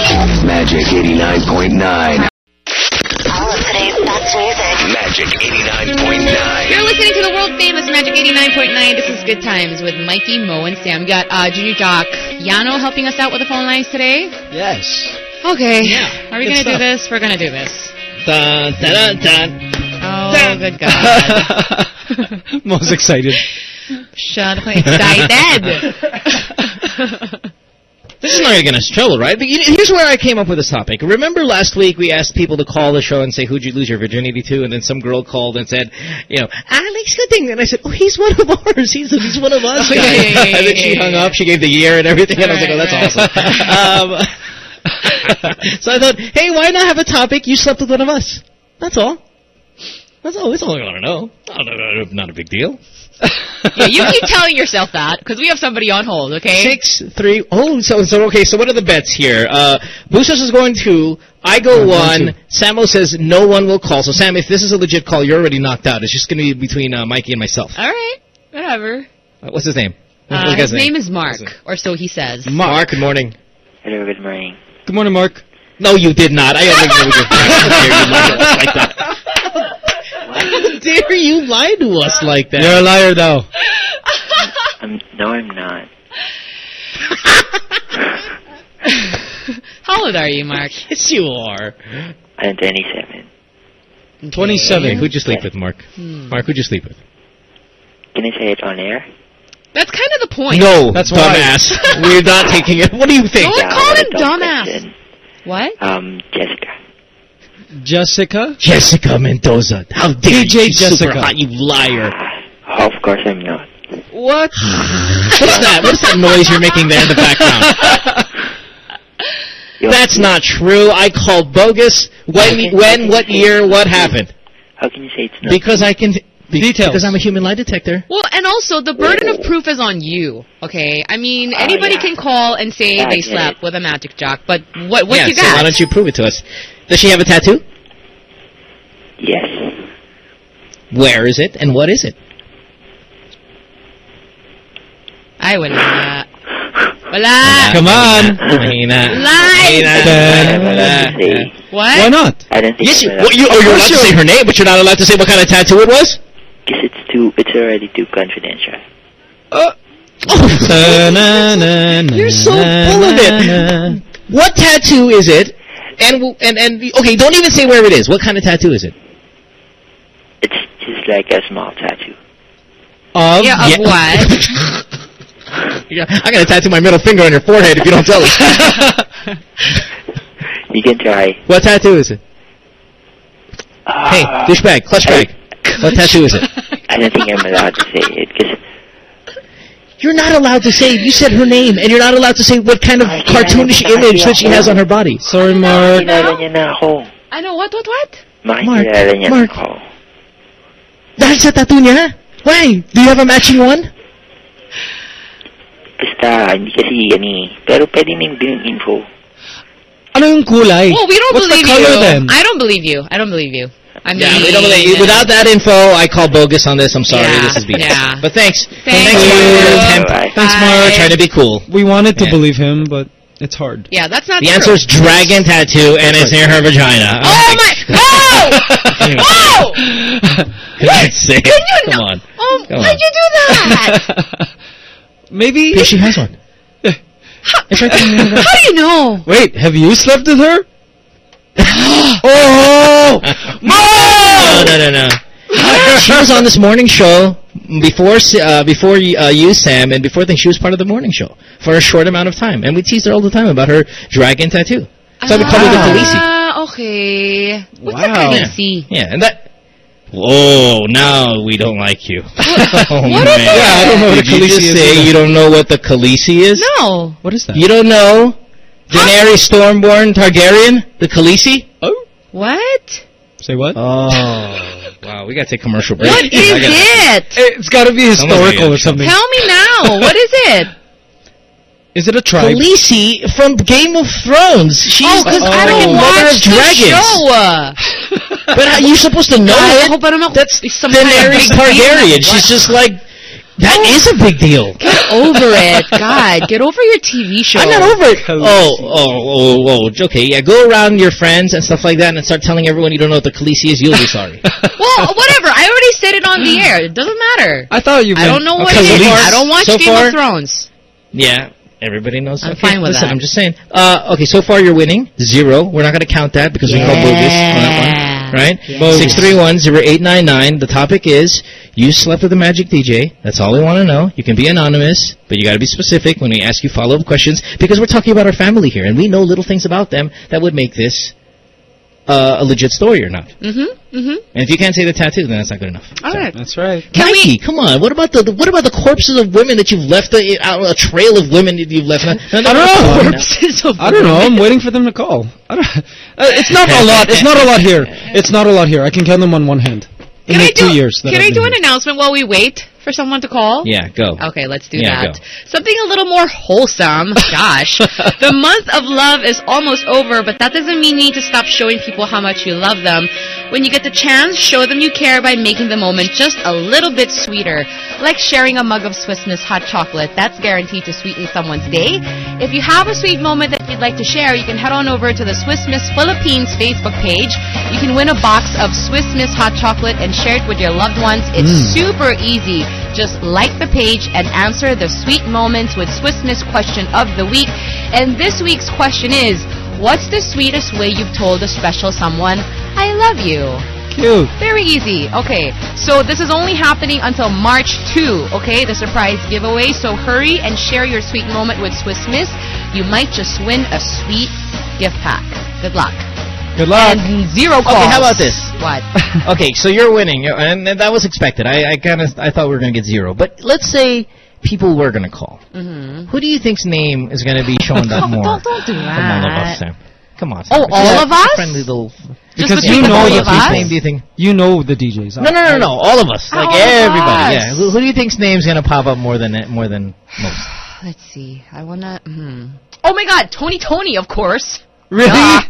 music. Magic 89.9. Magic 89.9. You're listening to the world famous Magic 89.9. This is Good Times with Mikey, Mo, and Sam. We got uh, Junior Jock Yano helping us out with the phone lines today. Yes. Okay. Yeah, Are we going to do this? We're going to do this. Dun, dun, dun, dun. Oh, good God. [laughs] Most excited. Shut up. Excited. This is not going to get us trouble, right? But here's where I came up with this topic. Remember last week we asked people to call the show and say, who'd you lose your virginity to? And then some girl called and said, you know, Alex Gooding. And I said, oh, he's one of ours. He's, he's one of us. [laughs] Oh, yeah, guys." yeah, yeah, yeah, and then she hung up. She gave the year and everything. And I was like, oh, that's Right, awesome. [laughs] um, [laughs] so I thought, hey, why not have a topic? You slept with one of us. That's all. That's all. That's all I want to know. Not, not, not a big deal. yeah, you keep telling yourself that because we have somebody on hold, okay? Six, three, oh, so, so, okay, so what are the bets here? Uh, Bustos is going two, I go I'm going one, Samo says no one will call. So Sam, if this is a legit call, you're already knocked out. It's just going to be between uh, Mikey and myself. All right. Whatever. Uh, what's his name? What's Uh, the his name is Mark, or so he says. Mark, good morning. Hello, good morning. Good morning, Mark. No, you did not. I don't think you dare [laughs] you lie to us like that. How [laughs] dare you lie to us like that? You're a liar, though. [laughs] I'm, no, I'm not. [laughs] How old are you, Mark? Yes, you are. I'm 27. 27. Who'd you sleep with, Mark? Hmm. Mark, who'd you sleep with? Can I say it on air? That's kind of the point. No, That's dumbass. We're not taking it. What do you think? Don't Yeah, call what him dumbass. question. What? Um, Jessica. Jessica? Jessica Mendoza. How dare DJ you? She's super Jessica. hot, you liar. Of course I'm not. What? [laughs] What's that? What's that noise you're making there in the background? [laughs] That's not true. I called bogus. When, when, what year, what happened? How can you say it's not? Because I can. be- Details. Because I'm a human lie detector. Well, and also the burden of proof is on you. Okay, I mean Oh, anybody yeah. can call and say Yeah, I they slept it. with a magic jock, but what what yeah, you got? so why don't you prove it to us? Does she have a tattoo? Yes. Where is it, and what is it? Ay, wala. Wala. Come on. Mahina. Lies. Then- Wala. What? Why not? I don't think Yes, you, well, you, oh, you're allowed to say her name, but you're not allowed to say what kind of tattoo it was? because it's too. It's already too confidential. Uh, [laughs] you're so full of it. What tattoo is it? And and and okay, don't even say where it is. What kind of tattoo is it? It's just like a small tattoo. Of Yeah, of Yeah. what? [laughs] Yeah, I gotta tattoo my middle finger on your forehead if you don't tell us. [laughs] You can try. what tattoo is it? Hey, Ah, douchebag, clutch bag. What tattoo is it? [laughs] I don't think I'm allowed to say it because You're not allowed to say. You said her name, and you're not allowed to say what kind of Ay, cartoonish image that she has on her body. Sorry, Mark. makilala niya na ako. I know what what what? Makikilala niya Mark. na ako. Dahil sa tattoo niya? Why? Do you have a matching one? Basta, hindi kasi yan eh. Pero pwede nang bilhin info. Ano yung kulay? Well, we don't What's believe the color you. then? I don't believe you. I don't believe you. I mean, Yeah, we don't believe, without that info, I call bogus on this. I'm sorry, Yeah, this is BS. yeah. But thanks. Thank thanks you. for. Bye. Thanks, Bye. Mark. Trying to be cool. We wanted to Yeah. believe him, but it's hard. Yeah, that's not The true. answer is dragon tattoo, and it's near her vagina. Oh my! Oh! oh! God's sake. Can you Come not- on. Oh, Come why'd on. you do that? [laughs] Maybe. Yeah, she has one. It's right there. How do you know? Wait, have you slept with her? [gasps] oh! [laughs] No, no, no, no. [laughs] she was on this morning show before uh, before uh, you, Sam, and before then she was part of the morning show for a short amount of time, and we teased her all the time about her dragon tattoo. So we called her the Khaleesi. Ah, okay. What's Wow. a Khaleesi? Yeah, and that. Whoa! Now we don't like you. [laughs] oh, What is man. it? Yeah, I don't know what Did a you Khaleesi just is say either. you don't know what the Khaleesi is? No. What is that? You don't know Daenerys Stormborn Targaryen, the Khaleesi? Oh. What? Say what? Oh, wow. We gotta take commercial break. What is I gotta- it? It's got to be historical or something. Tell me now. What is it? Is it a tribe? Khaleesi from Game of Thrones. She's oh, because the I don't watch of the dragons. show. But how, you're supposed to know I it. hope I don't know. That's some kind of Daenerys big Targaryen. She's just like that is a big deal. Get over it. God, get over your TV show. I'm not over it. Khaleesi. Oh, oh, oh, oh. Okay, yeah. Go around your friends and stuff like that, and start telling everyone you don't know what the Khaleesi is. You'll be sorry. [laughs] Well, whatever. I already said it on the air. It doesn't matter. I thought you. I don't know what Okay, it is. far- I don't watch so Game far- of Thrones. yeah. Everybody knows. I'm okay, fine with listen, that. I'm just saying. Uh, okay, so far you're winning zero. We're not going to count that because we call bogus on that one, right? Yeah. Six three one zero eight nine nine. The topic is you slept with a magic DJ. That's all we want to know. You can be anonymous, but you got to be specific when we ask you follow up questions because we're talking about our family here, and we know little things about them that would make this uh, a legit story or not. Mm-hmm. Mm-hmm. And if you can't say the tattoo, then that's not good enough. All right. That's right. Can Mikey, we? come on. What about the, the what about the corpses of women that you've left a, a trail of women that you've left? [laughs] I don't know. Corpses of I don't know. I'm waiting for them to call. I don't, uh, it's not a lot. It's not a lot here. It's not a lot here. I can count them on one hand. In Can I do? two years. Can I've do been an announcement while we wait for someone to call? Yeah, go. Okay, let's do Yeah, that. go. Something a little more wholesome. [laughs] Gosh. the month of love is almost over, but that doesn't mean you need to stop showing people how much you love them. When you get the chance, show them you care by making the moment just a little bit sweeter. Like sharing a mug of Swiss Miss hot chocolate. That's guaranteed to sweeten someone's day. If you have a sweet moment that you'd like to share, you can head on over to the Swiss Miss Philippines Facebook page. You can win a box of Swiss Miss hot chocolate and share it with your loved ones. It's mm. super easy. Just like the page and answer the sweet moments with Swiss Miss question of the week. And this week's question is, what's the sweetest way you've told a special someone, I love you? Cute. Very easy. Okay, so this is only happening until March 2, okay? The surprise giveaway. So hurry and share your sweet moment with Swiss Miss. You might just win a sweet gift pack. Good luck. Good luck. And zero calls. Okay, how about this? What? [laughs] okay, so you're winning, and and that was expected. I, I kind of I thought we were going to get zero, but let's say people were going to call. Mm-hmm. Who do you think's name is going to be showing up [laughs] more? Don't, don't do From all of that. us, Sam. Come on. Sam. Oh, all of us? Friendly little. Because you know three the of us? people. name do you think? You know the DJs. No, no, no, no, no. All of us. Like All of everybody. us. Yeah. Who, who do you think's name's going to pop up more than more than most? [sighs] Let's see. I wanna. Hmm. Oh my God, Tony Tony, of course. Really? Duh.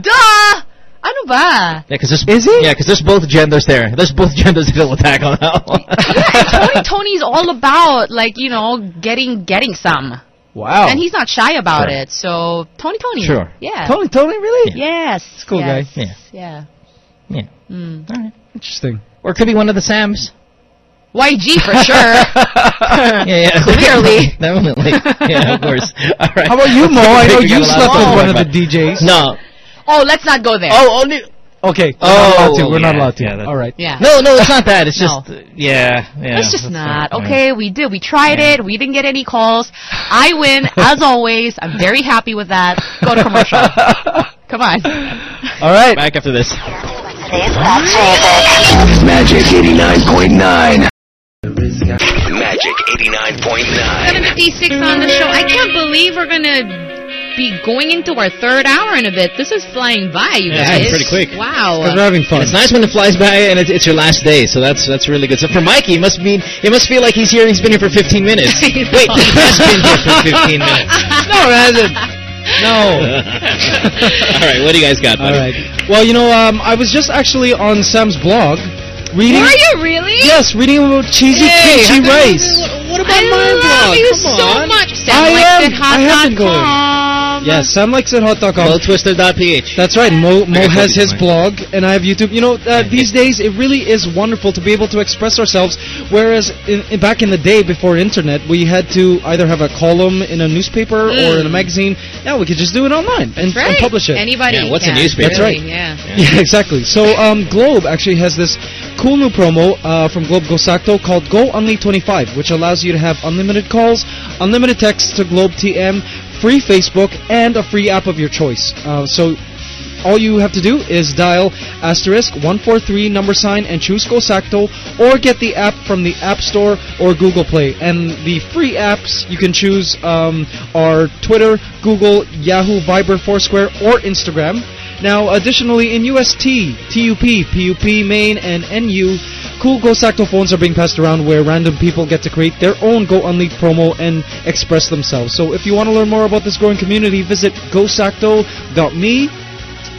Duh. Ano ba? Yeah, because there's Is he? Yeah, because there's both genders there. There's both [laughs] genders that will attack on that one. [laughs] Tony Tony's all about like you know getting getting some, Wow. and he's not shy about Sure. it. So Tony Tony. Sure. Yeah. Tony, Tony, really? Yes. cool yes, guy. Yeah. Yeah. yeah. Mm. All right. Interesting. Or it could be one of the Sams. YG for sure. [laughs] [laughs] yeah, yeah. Clearly. [laughs] Definitely. Yeah, of course. All right. How about you, Mo? I know you slept with one of the DJs. No. oh, let's not go there. Oh, only. Okay. We're Oh, not allowed to. We're not yeah, allowed to. yeah, that- All right. Yeah. No, no, it's not that. It's No. just. uh, yeah, yeah. It's just not. fine. Okay, we did. We tried it. We didn't get any calls. I win, as always. I'm very happy with that. Go to commercial. Come on. All right. Back after this. Today's Best Music. Magic 89.9. Magic 89.9. 56 on the show. I can't believe we're going to be going into our third hour in a bit. This is flying by, you Yeah, guys. it's pretty quick. Wow. Because we're having fun. And it's nice when it flies by and it's, it's your last day, so that's that's really good. So for Mikey, it must mean it must feel like he's here. And he's been here for 15 minutes. [laughs] Wait, he has been here for 15 minutes. [laughs] no, it hasn't. No. [laughs] All right, what do you guys got? All Buddy? right. Well, you know, um, I was just actually on Sam's blog reading. Were you really? Yes, reading about cheesy Hey, kimchi how come- rice. What about I my love blog? you Come so on. much. Sam I likes am. it hot I have dot been going. com. Yes, Sam likes it hot.com. Blowtwister.ph. That's right. Mo, Mo has his of blog, and I have YouTube. You know, uh, these days it really is wonderful to be able to express ourselves. Whereas in, in, back in the day before internet, we had to either have a column in a newspaper or in a magazine. Now we could just do it online and, right. and publish it. Anybody Yeah, what's a newspaper? That's right. Really, Yeah. [laughs] Yeah, exactly. So um, Globe actually has this cool new promo uh, from Globe GoSakto called Go Unli 25, which allows you to have unlimited calls, unlimited text to Globe TM, free Facebook, and a free app of your choice. Uh, so all you have to do is dial asterisk 143 number sign and choose GoSakto or get the app from the App Store or Google Play. And the free apps you can choose um, are Twitter, Google, Yahoo, Viber, Foursquare, or Instagram. Now, additionally, in UST, TUP, PUP, Maine, and NU, cool Go Sakto phones are being passed around where random people get to create their own Go Unli promo and express themselves. So if you want to learn more about this growing community, visit gosakto.me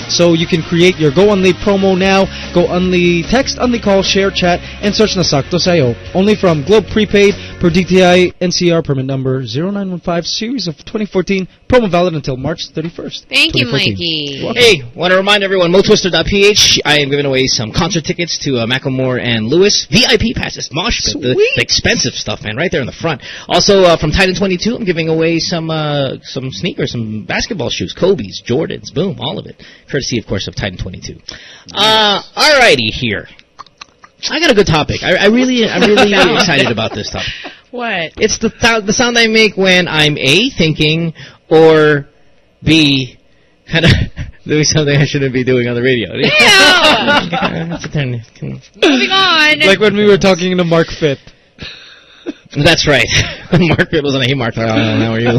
so you can create your Go Unli promo now. Go Unli text, Unli call, share, chat, and search na sakto sayo. Only from Globe Prepaid per DTI NCR permit number 0915 series of 2014. Promo valid until March 31st. Thank you, Mikey. Hey, want to remind everyone, motwister.ph, I am giving away some concert tickets to uh, Macklemore and Lewis. VIP passes, mosh pit, the, the expensive stuff, man, right there in the front. Also, uh, from Titan 22, I'm giving away some uh, some sneakers, some basketball shoes, Kobe's, Jordans, boom, all of it. Courtesy, of course, of Titan 22. Uh, alrighty here. I got a good topic. I, I really, I'm really [laughs] excited about this topic. What? It's the th- the sound I make when I'm A, thinking, or B, kind of [laughs] doing something I shouldn't be doing on the radio. That's [laughs] a turn. Moving on. Like when we were talking to Mark Fit. That's right. Mark Pitt was on a Hey Mark. Oh, how are you?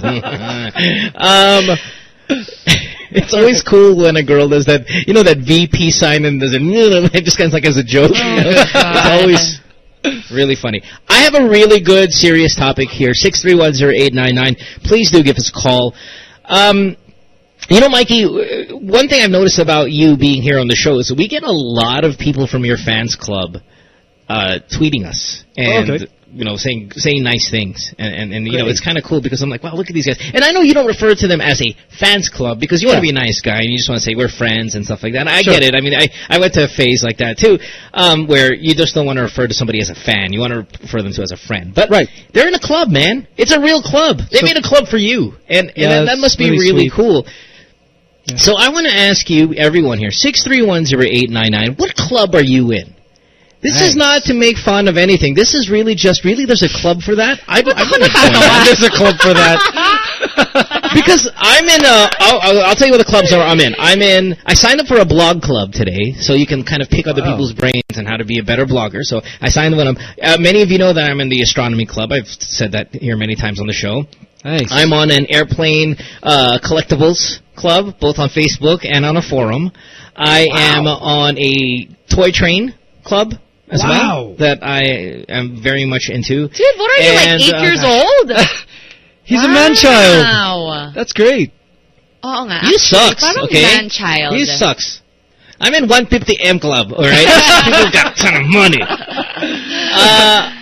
um, it's always cool when a girl does that. You know that VP sign and does it. [laughs] It just kind of like as a joke. [laughs] it's always really funny. I have a really good serious topic here. Six three one zero eight nine nine. Please do give us a call. Um, you know, Mikey, one thing I've noticed about you being here on the show is we get a lot of people from your fans club uh, tweeting us and Okay. You know saying saying nice things and and, and you know it's kind of cool because I'm like wow look at these guys and I know you don't refer to them as a fans club because you want to Yeah. be a nice guy and you just want to say we're friends and stuff like that and I Sure. get it I mean I I went to a phase like that too um, where you just don't want to refer to somebody as a fan you want to refer them to as a friend but Right. they're in a club man it's a real club they So- made a club for you and and Yeah, that, that must be really really cool. So I want to ask you, everyone here, six three one zero eight nine nine. What club are you in? This is not to make fun of anything. This is really just really. There's a club for that. I, I to. [laughs] [laughs] There's a club for that. [laughs] Because I'm in a, I'll, I'll, tell you what the clubs are I'm in. I'm in, I signed up for a blog club today, so you can kind of pick other Wow. people's brains and how to be a better blogger. So I signed up. Uh, many of you know that I'm in the astronomy club. I've said that here many times on the show. Nice. I'm on an airplane uh, collectibles club, both on Facebook and on a forum. I am on a toy train club as Wow. well that I am very much into. Dude, what are you, And, like eight uh, years old? [laughs] He's a man-child. Wow. That's great. Oo nga. You actually, sucks, parang okay? man-child. You sucks. I'm in 150M club, all right? [laughs] People got a ton of money. [laughs] Uh,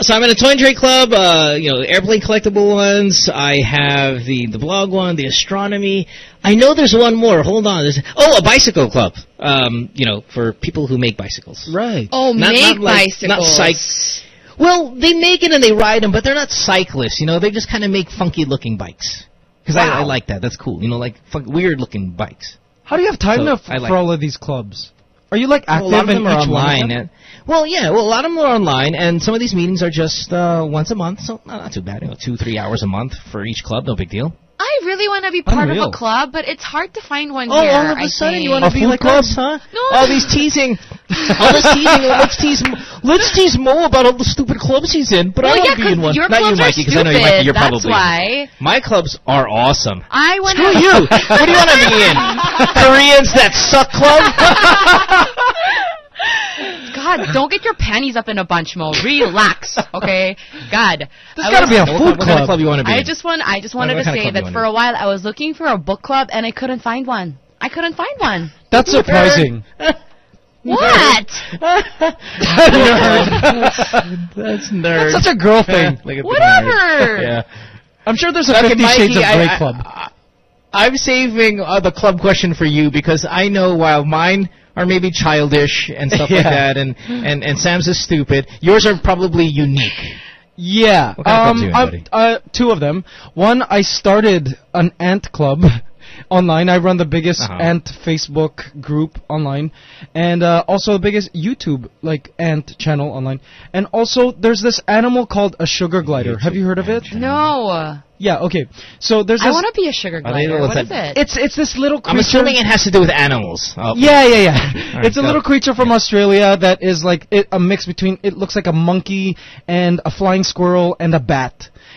so I'm in a toy and trade club, uh, you know, airplane collectible ones. I have the, the blog one, the astronomy. I know there's one more. Hold on. There's, oh, a bicycle club. Um, you know, for people who make bicycles. Right. Oh, Not- make not like- bicycles. not cyc- Well, they make it and they ride them, but they're not cyclists. You know, they just kind of make funky looking bikes. Because I, I like that. That's cool. You know, like fun- weird looking bikes. How do you have time So, enough I like for all of these clubs? Are you like Well, active a lot of them are online. them? well, yeah, well, a lot of them are online, and some of these meetings are just uh, once a month, so not, not too bad. You know, two, three hours a month for each club, no big deal. I really want to be part of a club, but it's hard to find one Oh, here. all of a I sudden you want to be like us, huh? No. All these teasing, all this teasing. [laughs] Let's tease, let's tease Mo about all the stupid clubs he's in. But well, I want yeah, to be in one. your Not you, clubs are Mikey, because I know you, Mikey, stupid. you're That's probably. why. My clubs are awesome. I want Screw you. what do you want to be in? [laughs] Koreans that suck club? [laughs] God, don't get your panties up in a bunch, Mo. Relax, [laughs] okay? God, There's I gotta be a food kind- kind club. of club you want to be I in? just want, I just wanted what to say that for a while I was looking for a book club and I couldn't find one. I couldn't find one. That's surprising. [laughs] What? That's [laughs] nerd. That's such a girl thing. Look Whatever. Yeah. I'm sure there's a Okay, Fifty Mikey, Shades of I- Grey I- club. I'm saving uh, the club question for you because I know while mine are maybe childish and stuff like [laughs] that, and, and, and Sam's is stupid, yours are probably unique. Yeah, What kind of clubs um, you in, buddy? uh, two of them. One, I started an ant club [laughs] online. I run the biggest Uh-huh. ant Facebook group online, and uh, also the biggest YouTube like ant channel online. And also, there's this animal called a sugar glider. Have you heard of it? No. Yeah. Okay. So there's I want to be a sugar glider. what's What is that? it? It's it's this little creature. I'm assuming it has to do with animals. Oh. Yeah, yeah, yeah. [laughs] right, it's a go. little creature from Australia that is like it, a mix between. It looks like a monkey and a flying squirrel and a bat.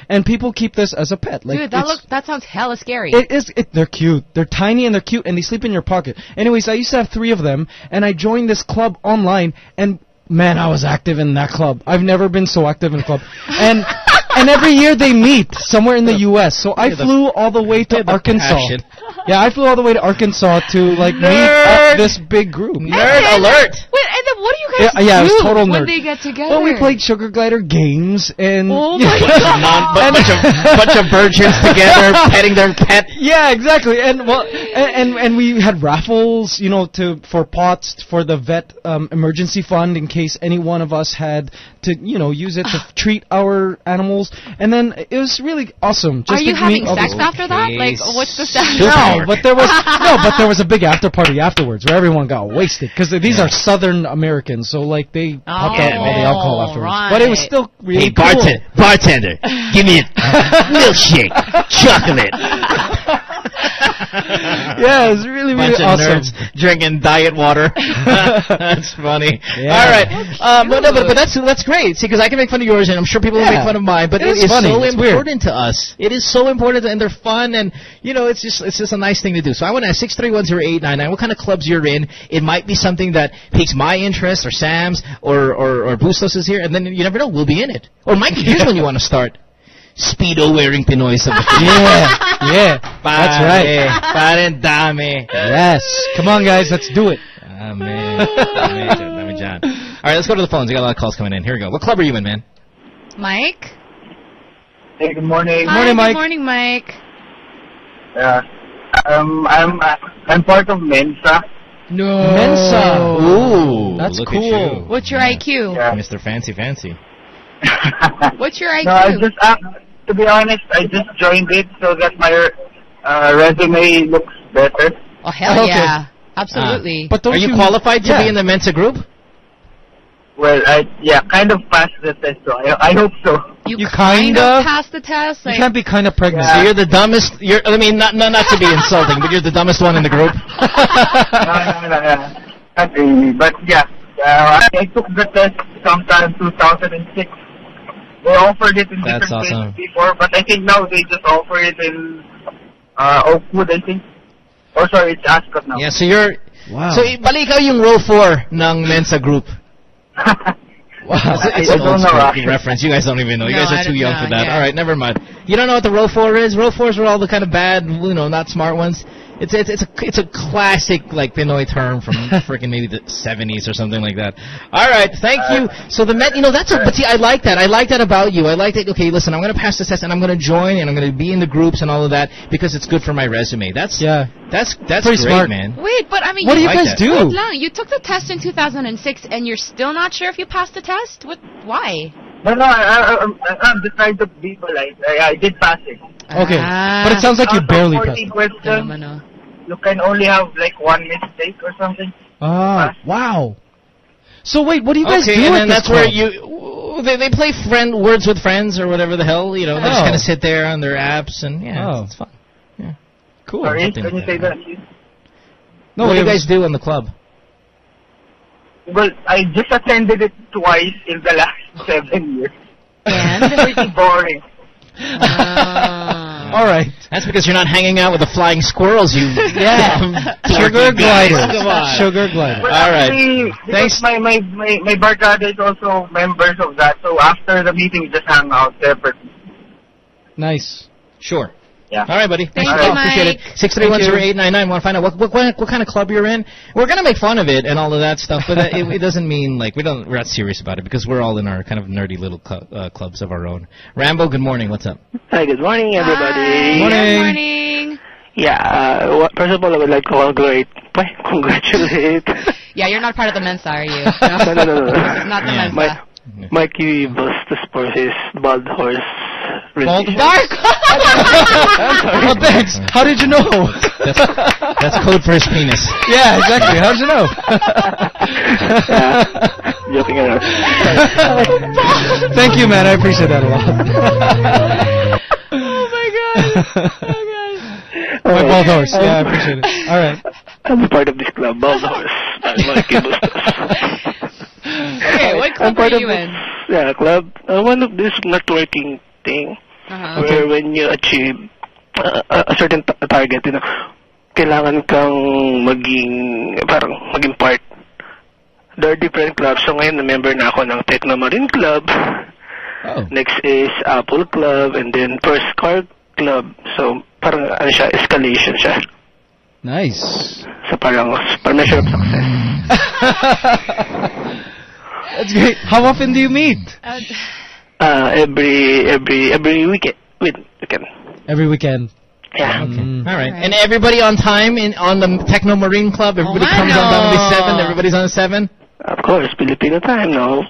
And people keep this as a pet. Like Dude, that looks that sounds hella scary. It is. It, they're cute. They're tiny and they're cute, and they sleep in your pocket. Anyways, I used to have three of them, and I joined this club online, and man, I was active in that club. I've never been so active in a club, [laughs] and and every year they meet somewhere in the U.S. So I Look the- flew all the way to the Arkansas. passion. Yeah, I flew all the way to Arkansas to like meet up this big group. Nerd alert! Wait, and then what do you guys Yeah, yeah, it was do total when nerd. they get together? Well, we played sugar glider games and Oh [laughs] my Bunch of non- bunch of bunch of virgins [laughs] together petting their pet. Yeah, exactly. And well, and, and and we had raffles, you know, to for pots for the vet um, emergency fund in case any one of us had to, you know, use it to treat our animals. And then it was really awesome. Just Are you having sex those- after that? Like, what's the sex? No, but there was [laughs] no, but there was a big after party afterwards where everyone got wasted because these are Southern Americans, so like they popped out oh, all the alcohol Oh, afterwards. right. But it was still really Hey, cool. bartender, bartender, give me a [laughs] milkshake, chocolate. [laughs] yeah, it's really really Bunch awesome. drinking diet water. [laughs] that's funny. Yeah. All right, um, but no, but, but that's that's great. See, because I can make fun of yours, and I'm sure people will make fun of mine. But It it is is so It's weird. important to us. It is so important, and they're fun, and you know, it's just it's just a nice thing to do. So I want to ask six three one zero eight nine nine. What kind of clubs you're in? It might be something that piques my interest, or Sam's, or or or Bustos is here, and then you never know, we'll be in it. Or Mikey, here's when you want to start. Speedo wearing Pinoys of the Yeah, yeah, that's right. Pare dami. Yes, come on, guys, let's do it. Amen. Amen. Amen, John. All right, let's go to the phones. We got a lot of calls coming in. Here we go. What club are you in, man? Mike? Hey, good morning. Hi, morning, good Mike. morning, Mike. Yeah. Um, I'm I'm part of Mensa. No, Mensa. Ooh, That's look cool. At you. What's your IQ? Yeah. Mr. Fancy Fancy. [laughs] What's your IQ? no, I just uh, to be honest, I just joined it so that my uh, resume looks better. oh, hell Okay. yeah. Absolutely. But don't Are you qualified to Yeah. be in the Mensa group? Well, I yeah, kind of passed the test, so I I hope so. You, You kind kinda- of passed the test. You can't be kind of pregnant. So you're the dumbest. You're. I mean, not not, not to be insulting, but you're the dumbest one in the group. [laughs] no, no, no, no. Not really, but yeah. Uh, I, I took the test sometime in 2006. They offered it in That's different awesome. places before, but I think now they just offer it in uh, Oakwood, I think. Or sorry, it's Ascott now. Yeah. So you're. Wow. So bali ikaw yung row four ng Mensa group. [laughs] wow. It's, it's I an don't old know, school actually. reference. You guys don't even know. You No, guys I are too young know, for that. yeah. All right, never mind. You don't know what the row four is? Row fours are all the kind of bad, you know, not smart ones. It's it's it's a it's a classic like Pinoy term from [laughs] freaking maybe the 70s or something like that. All right, thank you. Uh, so the Met, you know, that's a but see, I like that. I like that about you. I like that. Okay, listen, I'm going to pass this test and I'm going to join and I'm going to be in the groups and all of that because it's good for my resume. That's Yeah. that's that's Pretty great, smart. man. wait, but I mean, What do you like guys that. do? Wait lang, you took the test in 2006 and you're still not sure if you passed the test? What? Why? No, no, I, I, I'm, I'm just trying to be polite. I, I did pass it. Okay. Ah. But it sounds like you Out of barely 40 passed. questions, Tama, no. you can only have like one mistake or something. Ah, wow. So wait, what do you guys okay, do and at then this that's where you they they play friend words with friends or whatever the hell you know. They just Oh. kind of sit there on their apps and yeah, Oh. it's, it's fun. Yeah, cool. Sorry, can you say that. that? No, what do you guys do in the club? Well, I just attended it twice in the last [laughs] seven years. And? Pretty boring. Ah. [laughs] All right. That's because you're not hanging out with the flying squirrels, you [laughs] Yeah. Sugar dorky glider. Come on. Sugar glider. But All right. actually, Thanks. Because my, my, my, my barkada is also members of that, so after the meeting, just hang out separately. Nice. Sure. Yeah. All right, buddy. Thanks Thank for you, calling. Appreciate it. Six three one zero eight nine nine. Want to find out what what what what kind of club you're in? We're gonna make fun of it and all of that stuff, but that, it, it doesn't mean like we don't we're not serious about it because we're all in our kind of nerdy little cl- uh, clubs of our own. Rambo, good morning. What's up? Hi, good morning, everybody. Hi. Morning. Good morning. Yeah, uh, wha- first of all, I would like to congratulate, [laughs] congratulate Yeah, you're not part of the Mensa, are you? no, no, no, no. [laughs] Not the Yeah. Mensa. My, Mikey Bustos for his bald horse Bald rendition. Dark. oh, [laughs] thanks. How did you know? That's, that's code for his penis. yeah, exactly. How did you know? [laughs] Joking around. [laughs] Thank you, man. I appreciate that a lot. oh my god. Oh My bald horse. Yeah, I appreciate it. All right. I'm a part of this club, Bald Horse, by Mikey Bustos. Okay, what I'm club part are of you this, in? Yeah, club. Uh, one of this networking thing Uh-huh. where when you achieve uh, a certain ta- target, you know, kailangan kang maging, parang maging part. There are different clubs. So ngayon, na-member na ako ng Techno Marine Club. Oh. Next is Apple Club and then First Car Club. So parang ano siya, escalation siya. Nice. So parang, parang measure of success. [laughs] That's great. How often do you meet? Uh, Uh, every, every, every weekend. Wait, weekend. Every weekend. Yeah. Mm. All right. Right. And everybody on time in on the Techno Marine Club. Everybody Oh, comes on down to the seven. Everybody's on the seven. Of course, Filipino time, no?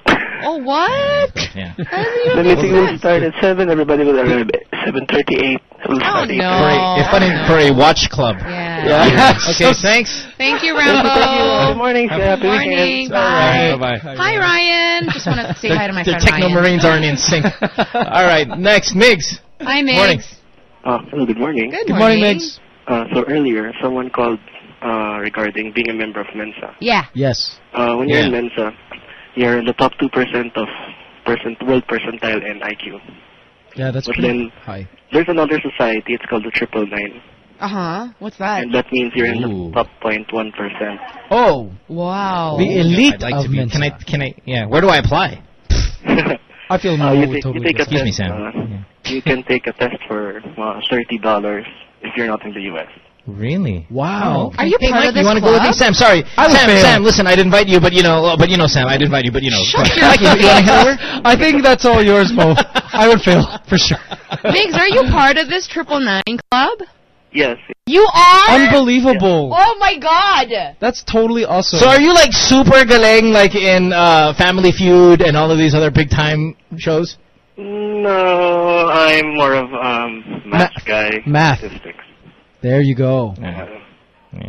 oh, what? Yeah. The meeting will start at 7, everybody will arrive at 7.38. We'll Oh, start no. For a, if funny, for a watch club. Yeah. Yeah. Okay. Thanks. Thank you, Thank you, thank you. Good morning, Have- happy Morning. weekend. Bye. Bye. Hi, Ryan. Just want to say hi to my the friend Techno Ryan. Marines aren't in sync. [laughs] All right. Next, Migs. Hi, Migs. Morning. Uh, hello, good morning. Good, Good morning, Migs. Uh, so earlier, someone called uh, regarding being a member of Mensa. Yeah. Yes. Uh, when you're in Mensa, you're in the top 2% of percent, world percentile in IQ. Yeah, that's But pretty then- high. There's another society, it's called the Triple Nine. Uh-huh. What's that? And that means you're in Ooh. the top 0.1%. Oh, Wow. the elite I'd like of to be. Mensa. Can I? Can I? Yeah. Where do I apply? [laughs] I feel Uh, no you, take, totally you take a Excuse me. Sam. uh, Yeah. you can take a test for uh, $30 if you're not in the U.S. Really? Wow. Are you Hey, part Mike, of this you want to go with me? Sam, sorry. I Sam, fail. Sam, listen, I'd invite you, but you know, but you know, Sam, I'd invite you, but you know. Shut your Mike, you, you want to head over? I think that's all yours, Mo. I would fail for sure. Migs, are you part of this Triple Nine Club? Yes. You are? Unbelievable. Oh my god! That's totally awesome. So are you like super galing, like in uh, Family Feud and all of these other big time shows? No, I'm more of um math Ma- guy. math. Statistics. There you go. Uh,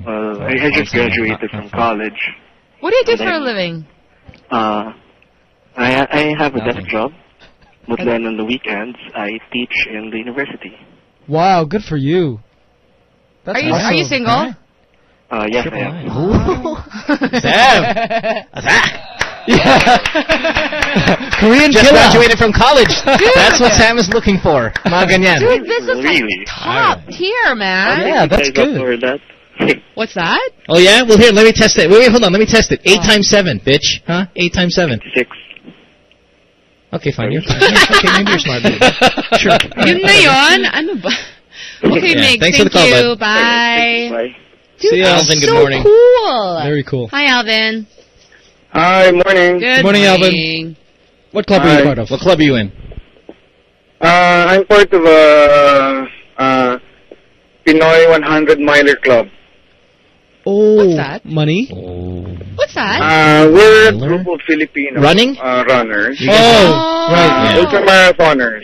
well, I, I just graduated from college. What do you do And for a living? Uh, I I have a desk job. But then on the weekends, I teach in the university. Wow, good for you. That's Are you are you single? Uh, yes, I am. [laughs] [laughs] Korean Just killer. graduated from college. [laughs] That's what Sam is looking for. Mga ganyan. Dude, this is Really? like top tier, man. Oh, yeah, that's You good. that? [laughs] What's that? Oh yeah? Well here, let me test it. Wait, wait, hold on, let me test it. Eight oh. times seven, bitch. Huh? Eight times seven. Six. Okay, fine. You're fine. Okay, maybe you're smart. baby. Sure. Yun na yun. Ano ba? Okay, Yeah, Meg. thanks Thank for the call, you. bud. Bye. Bye. Dude, See ya. that's Alvin, good so morning. cool. Very cool. Hi, Alvin. Hi, morning. Good morning, Alvin. What club are you part of? What club are you in? Uh, I'm part of a uh, Pinoy 100 Miler Club. Oh, What's that? money. Oh. What's that? Uh, we're a group of Filipino Running? uh, runners, Oh, right. Yeah. ultramarathoners.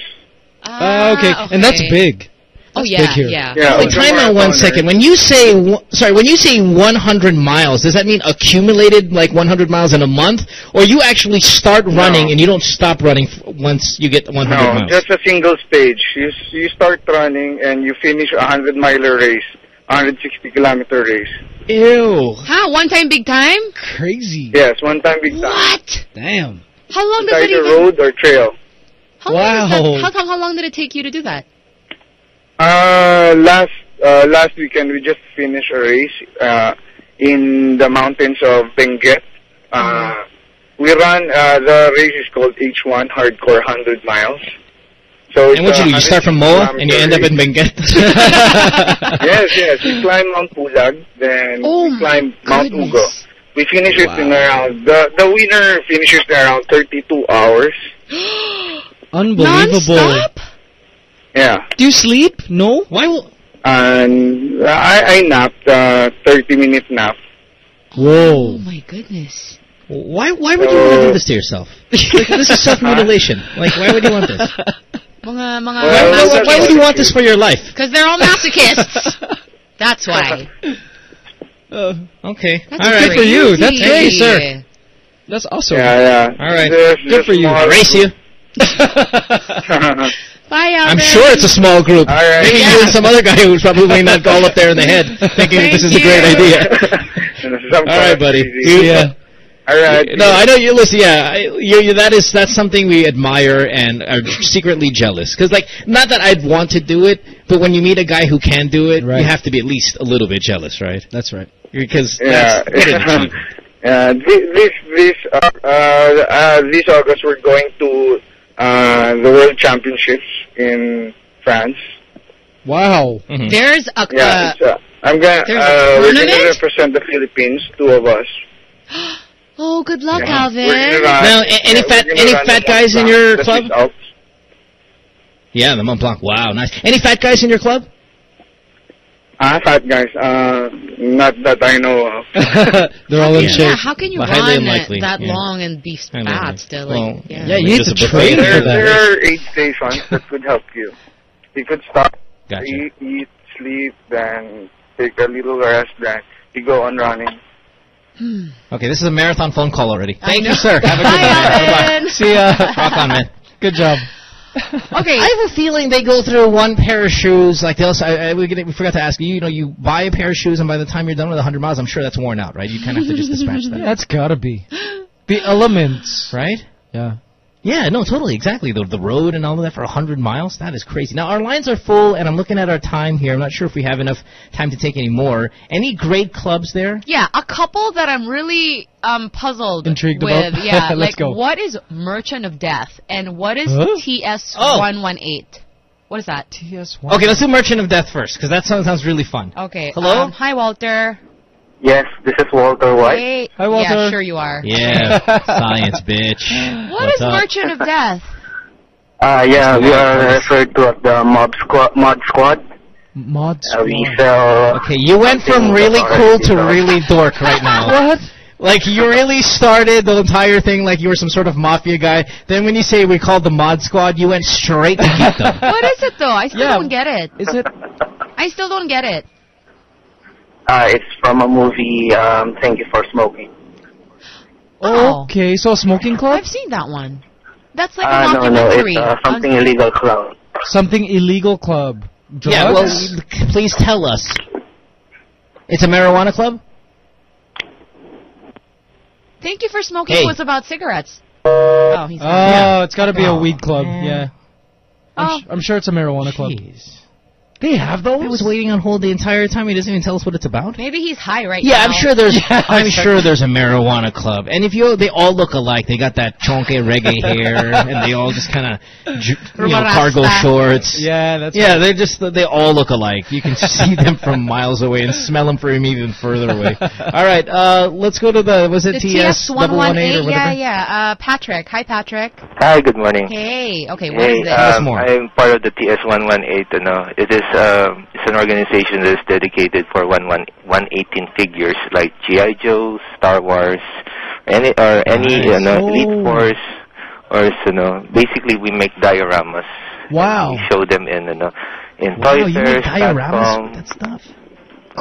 Ah, okay. and that's big. Oh yeah, yeah. Yeah, Wait, time out one second. When you say sorry, when you say 100 miles, does that mean accumulated like 100 miles in a month, or you actually start running and you don't stop running once you get 100 No, miles? just a single stage. You you start running and you finish a 100 miler race, 160 kilometer race. Ew. Huh? One time, big time? Crazy. Yes, one time big time. What? Damn. How long It's does it either even? road or trail. How long Wow. that, how, how, how long did it take you to do that? Uh, last uh, last weekend we just finished a race uh, in the mountains of Benguet. Uh, we run uh, the race is called H1 Hardcore 100 miles. So And what a you do? You start from 160 Moa and you end up in Benguet. [laughs] yes, yes. We climb Mount Pulag, then Oh we climb Mount. Ugo. We finish it in around the the winner finishes in around 32 hours. [gasps] Unbelievable. Non-stop? Yeah. Do you sleep? No. Why? Will, And I I napped uh, 30 minute nap. Whoa. Oh my goodness. why? Why would you want to do this to yourself? [laughs] Like, this is self mutilation. Like, why would you want this? [laughs] Mga, mga, Why, Well, why- that's why would you want this for your life? Because they're all masochists. [laughs] That's why. Uh, Okay. That's All right. good for you. That's crazy. great, sir. That's awesome. Yeah, yeah. All right. There's Good for you. small- Race you. Bye, Alvin. I'm sure it's a small group. All right. Maybe you and some other guy who's probably not all up there in the head, [laughs] thinking Thank this is a great idea. [laughs] All right, buddy. crazy. Yeah. All right. No, I know you. Listen, yeah, you, you, that is that's something we admire and are secretly jealous. Because, like, not that I'd want to do it, but when you meet a guy who can do it, Right. you have to be at least a little bit jealous, right? That's right. Because Yeah. that's [laughs] what an yeah. This this this, uh, uh, uh, this August we're going to uh, the World Championships in France. Wow. Mhm. There's a. Yeah. Uh, it's, uh, I'm gonna there's a uh, we're gonna represent the Philippines, two of us. [gasps] oh, good luck, Yeah. We're Alvin. run- Now, a- any yeah, fat- we're any fat guys in your club? Yeah, the Mont Blanc. Wow, nice. Any fat guys in your club? Ah, fat guys. Uh, not that I know of. [laughs] They're all in Yeah. Yeah, shape. how can you But run unlikely, that yeah. long and be fat unlikely. still? Well, yeah. Yeah, you need Just to train for There, that. there are eight stations that could help you. You could stop, Gotcha. eat, eat, sleep, then take a little rest, then you go on running. Okay, this is a marathon phone call already. Thank you, sir. Have a good Bye, night. Bye-bye. See ya. [laughs] Rock on, man. Good job. [laughs] Okay. I have a feeling they go through one pair of shoes. Like they'll, I, I, we, we forgot to ask you. You know, you buy a pair of shoes, and by the time you're done with 100 miles, I'm sure that's worn out, right? You kind of have to just dispatch that, [laughs] That's gotta be. The elements. right? Yeah. Yeah, no, totally, exactly. The the road and all of that for 100 miles, that is crazy. Now, our lines are full, and I'm looking at our time here. I'm not sure if we have enough time to take any more. Any great clubs there? Yeah, a couple that I'm really um puzzled Intrigued with. about? Yeah, [laughs] Let's like go. what is Merchant of Death and what is Huh? TS Oh. one one eight? What is that? TS1. Okay, let's do Merchant of Death first, because that sounds, sounds really fun. Okay. Hello? Um, hi, Walter. Yes, this is Walter White. Hey. Hi, Walter. Yeah, sure you are. Yeah, [laughs] science, bitch. What What's is up? Merchant of Death? Uh, yeah, we are referred to as the mob squad. Mod squad. Mod Uh, we sell. Okay, you went from really cool to know. really dork right now. [laughs] What? Like you really started the entire thing like you were some sort of mafia guy. Then when you say we called the mod squad, you went straight to [laughs] get geekdom. What is it though? I still Yeah. don't get it. Is it? I still don't get it. Uh, it's from a movie. Um, Thank you for smoking. Oh. Okay, so a smoking club? I've seen that one. That's like a Uh, no, no, documentary. it's something illegal club. A no, no, it's uh, something illegal club. Something illegal club. Drugs? Yeah, well, please tell us. It's a marijuana club? Thank you for smoking Hey. was about cigarettes. Oh, he's Oh, it's got to be a Oh, weed club. man. Yeah. I'm, Oh. s- I'm sure it's a marijuana club. They have those? I was waiting on hold the entire time. He doesn't even tell us what it's about. Maybe he's high right Yeah, now. I'm sure there's. [laughs] Yeah, I'm sure there's a marijuana club, and if you, they all look alike. They got that chonke reggae [laughs] hair, and they all just kind of, you know, cargo shorts. [laughs] Yeah, that's Yeah, they just they all look alike. You can see them from miles away and smell them from even further away. All right, uh, let's go to the was it The TS TS118, double one eight or yeah, whatever? yeah. Uh, Patrick. Hi, Patrick. Hi, good morning. Hey, okay, what is Hey, this? um, I'm part of the TS118. You know, it is um, it's an organization that is dedicated for one one one eighteen figures like GI Joe, Star Wars, any or any you know Elite Oh. Force, or you know, basically we make dioramas. Wow. We show them in you know in Wow, Toy you make Fairs, dioramas that stuff.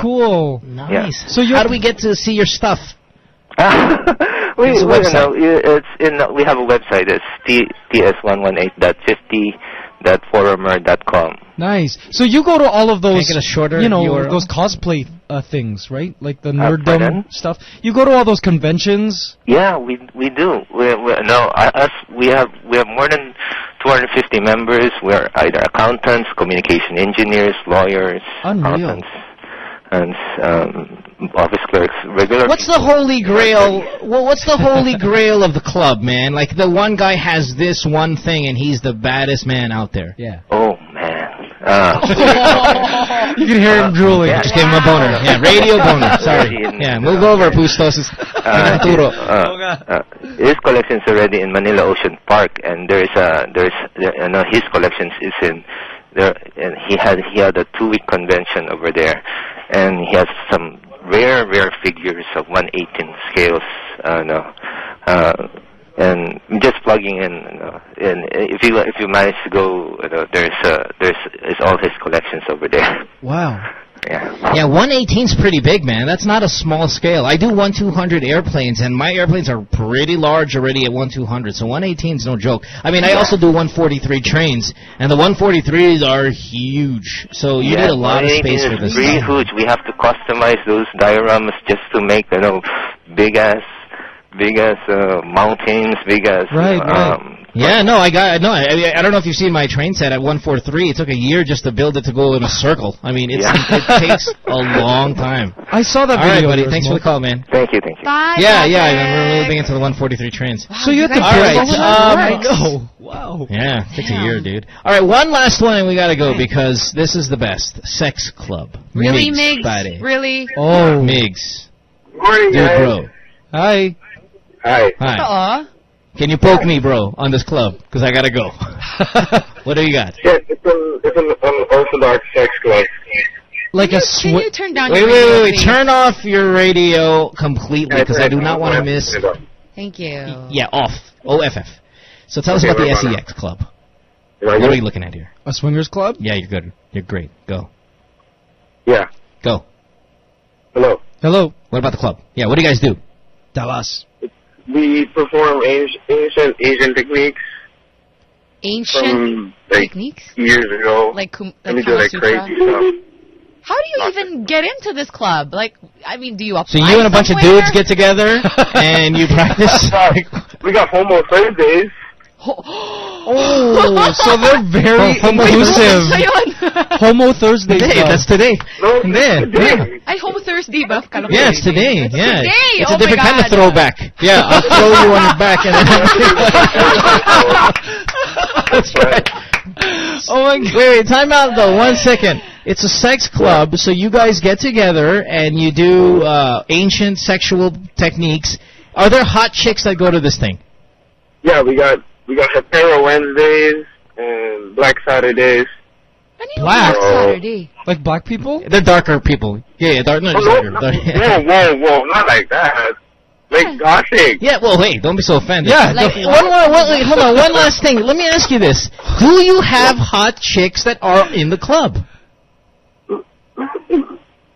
Cool. Nice. So you How do we get to see your stuff? [laughs] we, It's a we, you website. know, it's in. We have a website. It's t- ts118.50.forumer.com. Nice. So you go to all of those, a shorter you know, URL? those cosplay uh, things, right? Like the Uh, nerddom pardon? stuff. You go to all those conventions. Yeah, we we do. We, we no, I- us we have we have more than 250 members. We're either accountants, communication engineers, lawyers, Unreal. accountants, and um, office clerks. Regular. What's the holy grail? Well, what's the holy grail of the club, man? Like the one guy has this one thing, and he's the baddest man out there. Yeah. Oh man. Uh, [laughs] You can hear him drooling. yeah. Just gave him a boner. Yeah, [laughs] radio boner. Sorry. Yeah, move over, Bustos. uh, Arturo. uh, uh, his collections already in Manila Ocean Park, and there's a there's there, you know his collections is in there, and he had he had a two week convention over there, and he has some rare rare figures of 118 scales. Uh, no, uh, and just plugging in. Know, and if you if you manage to go, you know, there's uh, there's is all his collections over there. Wow. Yeah. Yeah, 118's pretty big, man. That's not a small scale. I do 1 200 airplanes, and my airplanes are pretty large already at 1 200, so 118's no joke. I mean, I also do 143 trains, and the 143s are huge, so you yeah, need a lot of space for this. really stuff. huge. We have to customize those dioramas just to make you know big ass, big ass uh, mountains, Vegas. ass. Right, um, Yeah, no, I got no. I, I don't know if you've seen my train set at 143. It took a year just to build it to go in a circle. I mean, it's, Yeah. it takes a long time. I saw that All right, video. buddy. of yours, Thanks for the call, man. Thank you, thank you. Bye. Yeah, yeah, Patrick. I'm really big into the 143 trains. So you have to All build right, all um. I [laughs] know. Wow. Yeah, it takes a year, dude. All right, one last one, and we gotta go because this is the best. Sex Club. Really, Migs, Migs? buddy. Really? Oh. Migs. Morning, Dude, guys. bro. Hi. Hi. Hi. Aw. Can you poke me, bro, on this club? Because I gotta go. [laughs] what do you got? Yeah, it's an, it's an unorthodox sex club. Like a Can you turn down Wait, your wait, radio, wait, wait. please? Turn off your radio completely because I do not want to miss. Thank you. Yeah, off. OFF. So tell us about the we're on SEX Club. What good? are you looking at here? a swingers club? Yeah, you're good. You're great. Go. Yeah. Go. Hello. Hello. What about the club? Yeah, what do you guys do? Tell us. We perform ancient, ancient Asian techniques Ancient from like techniques? years ago. Like, kum- and like we do like crazy stuff. How do you even get into this club? Like, I mean, do you apply So you and a bunch of dudes get together and you [laughs] practice? we got Homo Thursdays. [gasps] [gasps] [gasps] Oh, so they're very Oh, homo- inclusive. [laughs] Homo Thursday. Hey, club. that's today. No, There, yeah. Ay, Homo Thursday ba? Kala ko Yeah, it's Thursday. today. Yeah, today. it's Oh a different my kind of throwback. Yeah, I'll [laughs] throw you on your back and then. [laughs] That's right. Oh my God. Wait, wait, time out though. One second. It's a sex club, so you guys get together and you do uh, ancient sexual techniques. Are there hot chicks that go to this thing? Yeah, we got we got Hetero Wednesdays and Black Saturdays. Black. Black Saturday? Like black people? They're darker people. Yeah, yeah, dark, not Oh, no, darker. no, dark- whoa, whoa, whoa, not like that. Like gothic. Yeah, well, hey, don't be so offended. Yeah, Like one more, one, wait, hold on, one [laughs] last thing. Let me ask you this: Do you have hot chicks that are in the club? [laughs]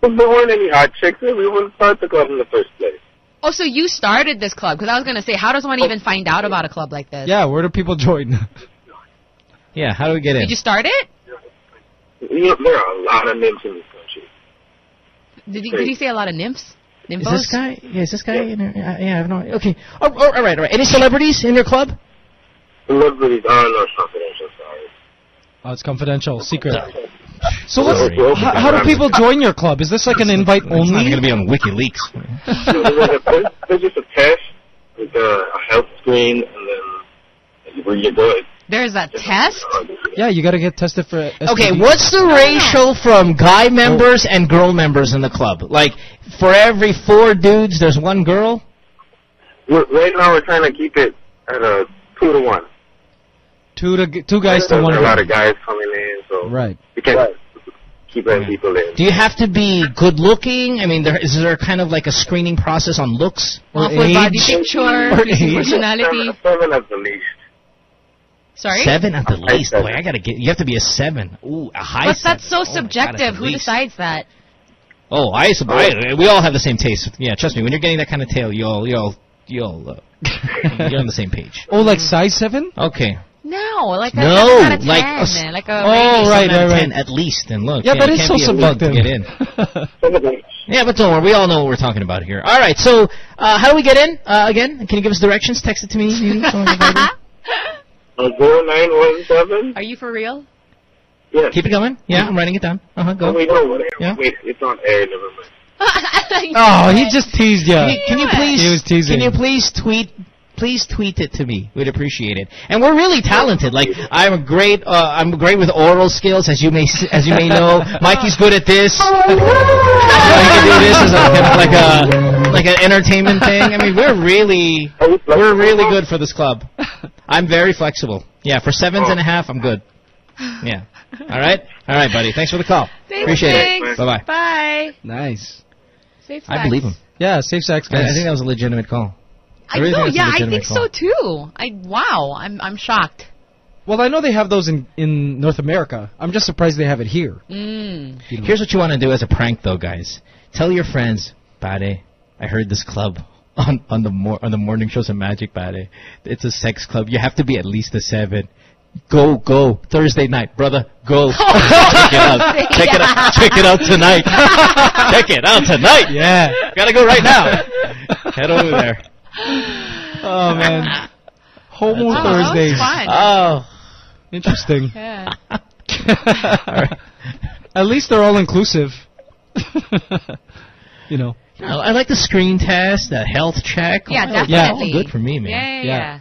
If there weren't any hot chicks, then we wouldn't start the club in the first place. Oh, so you started this club? Because I was gonna say, how does one oh. even find out about a club like this? Yeah, where do people join? [laughs] Yeah, how do we get in? Did you start it? You know, there are a lot of nymphs in this country. Did you, did you say a lot of nymphs? Is this guy? Yeah, is this guy in there? Yeah, yeah, I have no idea. Okay. Oh, oh, all right, all right. Any celebrities in your club? Celebrities are no confidential, sorry. Oh, it's confidential, secret. So what's, We're how, how do people join your club? Is this like an invite It's not only? going to be on WikiLeaks. There's, a, there's, there's just a test with a, a health screen, and then where you go, There's a test? Yeah, you got to get tested for. STD. Okay, what's the ratio from guy members and girl members in the club? Like, for every four dudes, there's one girl? we're, right now we're trying to keep it at a two to one. Two to two guys to There's one a lot of guys coming in, so Right. we can't keep letting people in. Do you have to be good looking? I mean, there, is there kind of like a screening process on looks? Or full body picture, Or age? personality. Seven at the least. Sorry? Seven at the High least. Boy, I gotta get. You have to be a seven. Ooh, a high But seven. that's so Oh my God, subjective. at Who least. decides that? Oh, I, sub- I. We all have the same taste. Yeah, trust me. When you're getting that kind of tail, you all, you all, you all, uh, [laughs] you're on the same page. Oh, like size seven? Okay. No, like a No, seven out of like ten, a s- like a Oh, maybe. right, Seven out of right, 10 right. at least. And look, Yeah, that you is can't so be a bug to subjective. get in. [laughs] [laughs] Yeah, but don't worry. We all know what we're talking about here. All right. So, uh, how do we get in? Uh, again, can you give us directions? Text it to me. maybe, something like that. Uh, zero nine one seven. Are you for real? Yes. Keep it going. Yeah, I'm writing it down. Uh huh. Go. Oh, wait, no, Yeah. wait, it's on air. Never mind. [laughs] Oh, he just teased you. Can you, can you please? He was teasing. Can you please tweet? Please tweet it to me. We'd appreciate it. And we're really talented. Like I'm great. Uh, I'm great with oral skills, as you may as you may know. Mikey's good at this. [laughs] Uh, can do this as a, like a like an entertainment thing. I mean, we're really we're really good for this club. I'm very flexible. Yeah, for sevens and a half, I'm good. Yeah. All right. All right, buddy. Thanks for the call. Thanks, Appreciate thanks. it. Bye bye. Bye. Nice. Safe I believe him. Yeah, safe sex, I, I think that was a legitimate call. I really know, think yeah, I legitimate think so too. I wow, I'm I'm shocked. Well, I know they have those in in North America. I'm just surprised they have it here. Mm. Here's what you want to do as a prank, though, guys. Tell your friends, Bade, I heard this club [laughs] on on the mor- on the morning shows of Magic, Bade. It's a sex club. You have to be at least a seven. Go, go. Thursday night, brother. Go. [laughs] Check it out. Check it out. Check it out tonight. [laughs] Check it out tonight. Yeah. Gotta go right now. Head over there. Oh man. Homo Oh, that was Thursdays. fun. Oh. Interesting. [laughs] Yeah. [laughs] At least they're all inclusive. [laughs] you know. You know, I like the screen test, the health check. Yeah, Oh, it's definitely. all good for me, man. Yeah, yeah, Yeah. yeah.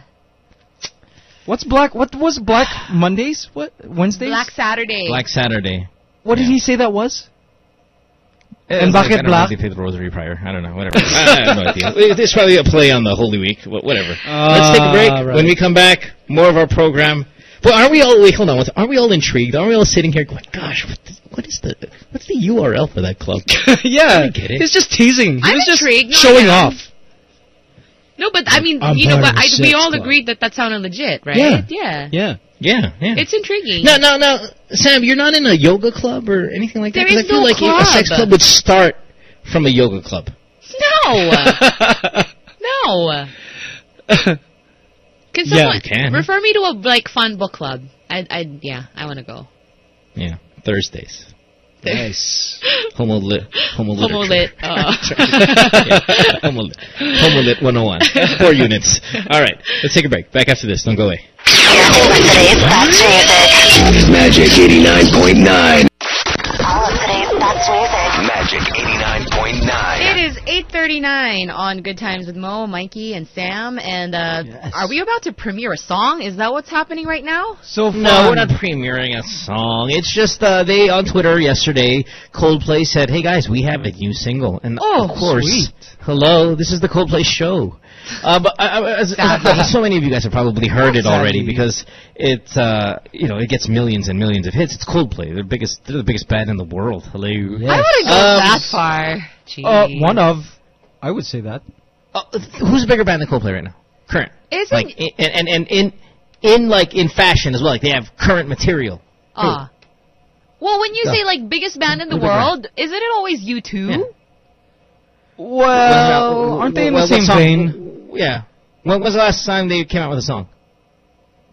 What's black? What was Black Mondays? What Wednesdays? Black Saturday. Black Saturday. What did he say that was? And bakit I don't know black? if they pay the rosary prior. I don't know. Whatever. [laughs] I have no idea. It's probably a play on the Holy Week. wh- Whatever. Ah, Let's take a break. Right. When we come back, more of our program. But aren't we all? Wait, hold on. Aren't we all intrigued? Aren't we all sitting here going, "Gosh, what, the, what is the what's the URL for that club?" [laughs] yeah. I get it. He's just teasing. He I'm was just intrigued. No, showing I am. off. No, but I mean, I'm you know, but of I, a we all club. agreed that that sounded legit, right? Yeah. Yeah. Yeah. Yeah, yeah. It's intriguing. no, no, no, Sam, you're not in a yoga club or anything like that. There 'Cause is I feel no like a sex club. club would start from a yoga club. No. [laughs] no. Can Yeah, someone you can. refer me to a like fun book club? I, I, yeah, I want to go. Yeah, Thursdays. Nice. [laughs] Homo lit. [laughs] Homo lit. Homo lit. Uh. yeah. Homo lit. Homo lit 101. Four units. All right. Let's take a break. Back after this. Don't go away. Today's That's Music. Magic 89.9. All of today's That's Music. Magic 89.9. It is 8:39 on Good Times with Mo, Mikey, and Sam. And uh, are we about to premiere a song? Is that what's happening right now? So No, we're not premiering a song. It's just uh, they on Twitter yesterday. Coldplay said, "Hey guys, we have a new single." And Oh, of course, sweet. hello, this is the Coldplay show. Uh, but uh, uh, as, Sadly. so many of you guys have probably heard it already because it, uh, you know, it gets millions and millions of hits. It's Coldplay. They're the biggest. They're the biggest band in the world. Hello. I wouldn't go Um, that far. Jeez. Uh, one of. I would say that. Uh, who's a bigger band than Coldplay right now? Current. Isn't Like in, and and in in like in fashion as well. Like they have current material. Ah. Well, when you No. say like biggest band in the Who's the world, isn't it always U2? Yeah. Well, aren't they in the same song- vein? Yeah. When was the last time they came out with a song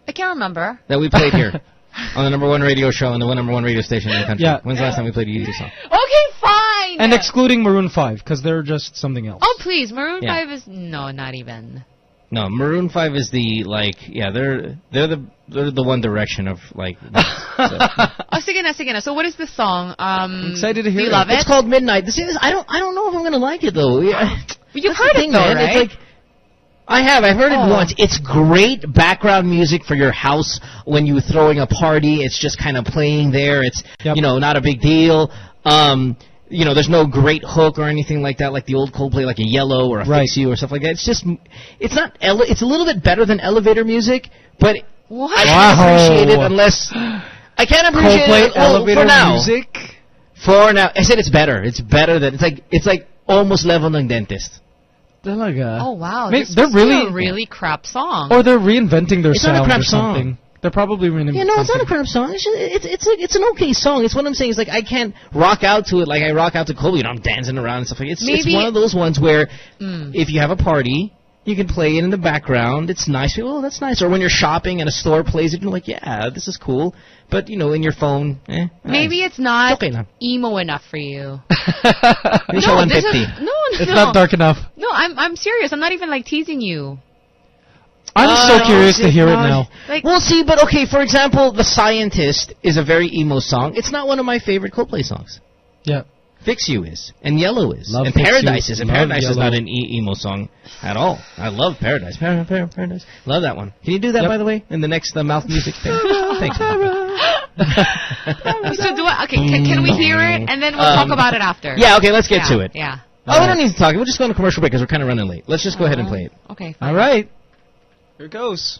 I can't remember. that we played here [laughs] on the number one radio show and the one number one radio station in the country? Yeah. When's the last time we played a U2 song? Okay, fine. And excluding Maroon 5, because they're just something else. oh, please, Maroon Yeah. Five is no, not even. No, Maroon Five is the like yeah they're they're the they're the One Direction of like. [laughs] Oh, sige na, sige na. So, what is the song? Um, excited to do you love it? It's called Midnight. The thing is, I don't I don't know if I'm gonna like it though. Yeah. You've That's heard the it thing, though, man. right? It's like I have. I've heard Oh. it once. It's great background music for your house when you're throwing a party. It's just kind of playing there. It's you know not a big deal. Um, you know, there's no great hook or anything like that, like the old Coldplay, like a Yellow or a Right. Fix You or stuff like that. It's just, it's not. Ele- it's a little bit better than elevator music, but what? I can't Wow. appreciate it unless I can't appreciate Coldplay it well, elevator for now. music? For now, I said it's better. It's better than it's like it's like almost level ng dentist. Talaga. Oh wow, May- this they're must be really- a really crap song. Or they're reinventing their It's not a crap or something. song. They're probably reinventing Yeah, no, it's not a crap song. It's just, it's it's a, it's an okay song. It's what I'm saying. It's like I can't rock out to it like I rock out to Kobe. and I'm dancing around and stuff like. It's it's one of those ones where Mm. if you have a party, you can play it in the background. It's nice. Oh, that's nice. Or when you're shopping and a store plays it, you're like, yeah, this is cool. But you know, in your phone, eh. Maybe it's not okay now. emo enough for you. [laughs] No, it's this is no, no. It's not dark enough. No, I'm I'm serious. I'm not even like teasing you. I'm Uh, so curious to shit, hear it now. Like- well, see, but okay. For example, "The Scientist" is a very emo song. It's not one of my favorite Coldplay songs. Yeah. Fix You is, and Yellow is, Love and Fix You, Paradise is, and love Paradise is not an e- emo song at all. I love Paradise. Par- Par- Paradise. Love that one. Can you do that, Yep. by the way, in the next uh, mouth music thing? [laughs] Thanks. so do I? Okay, can, can we hear it and then we'll talk Um, about it after? Yeah, okay, let's get Yeah, to it. Yeah. Oh, we don't need to talk. We'll just go on a commercial break because we're kind of running late. Let's just go ahead and play it. Okay. All right. Here it goes.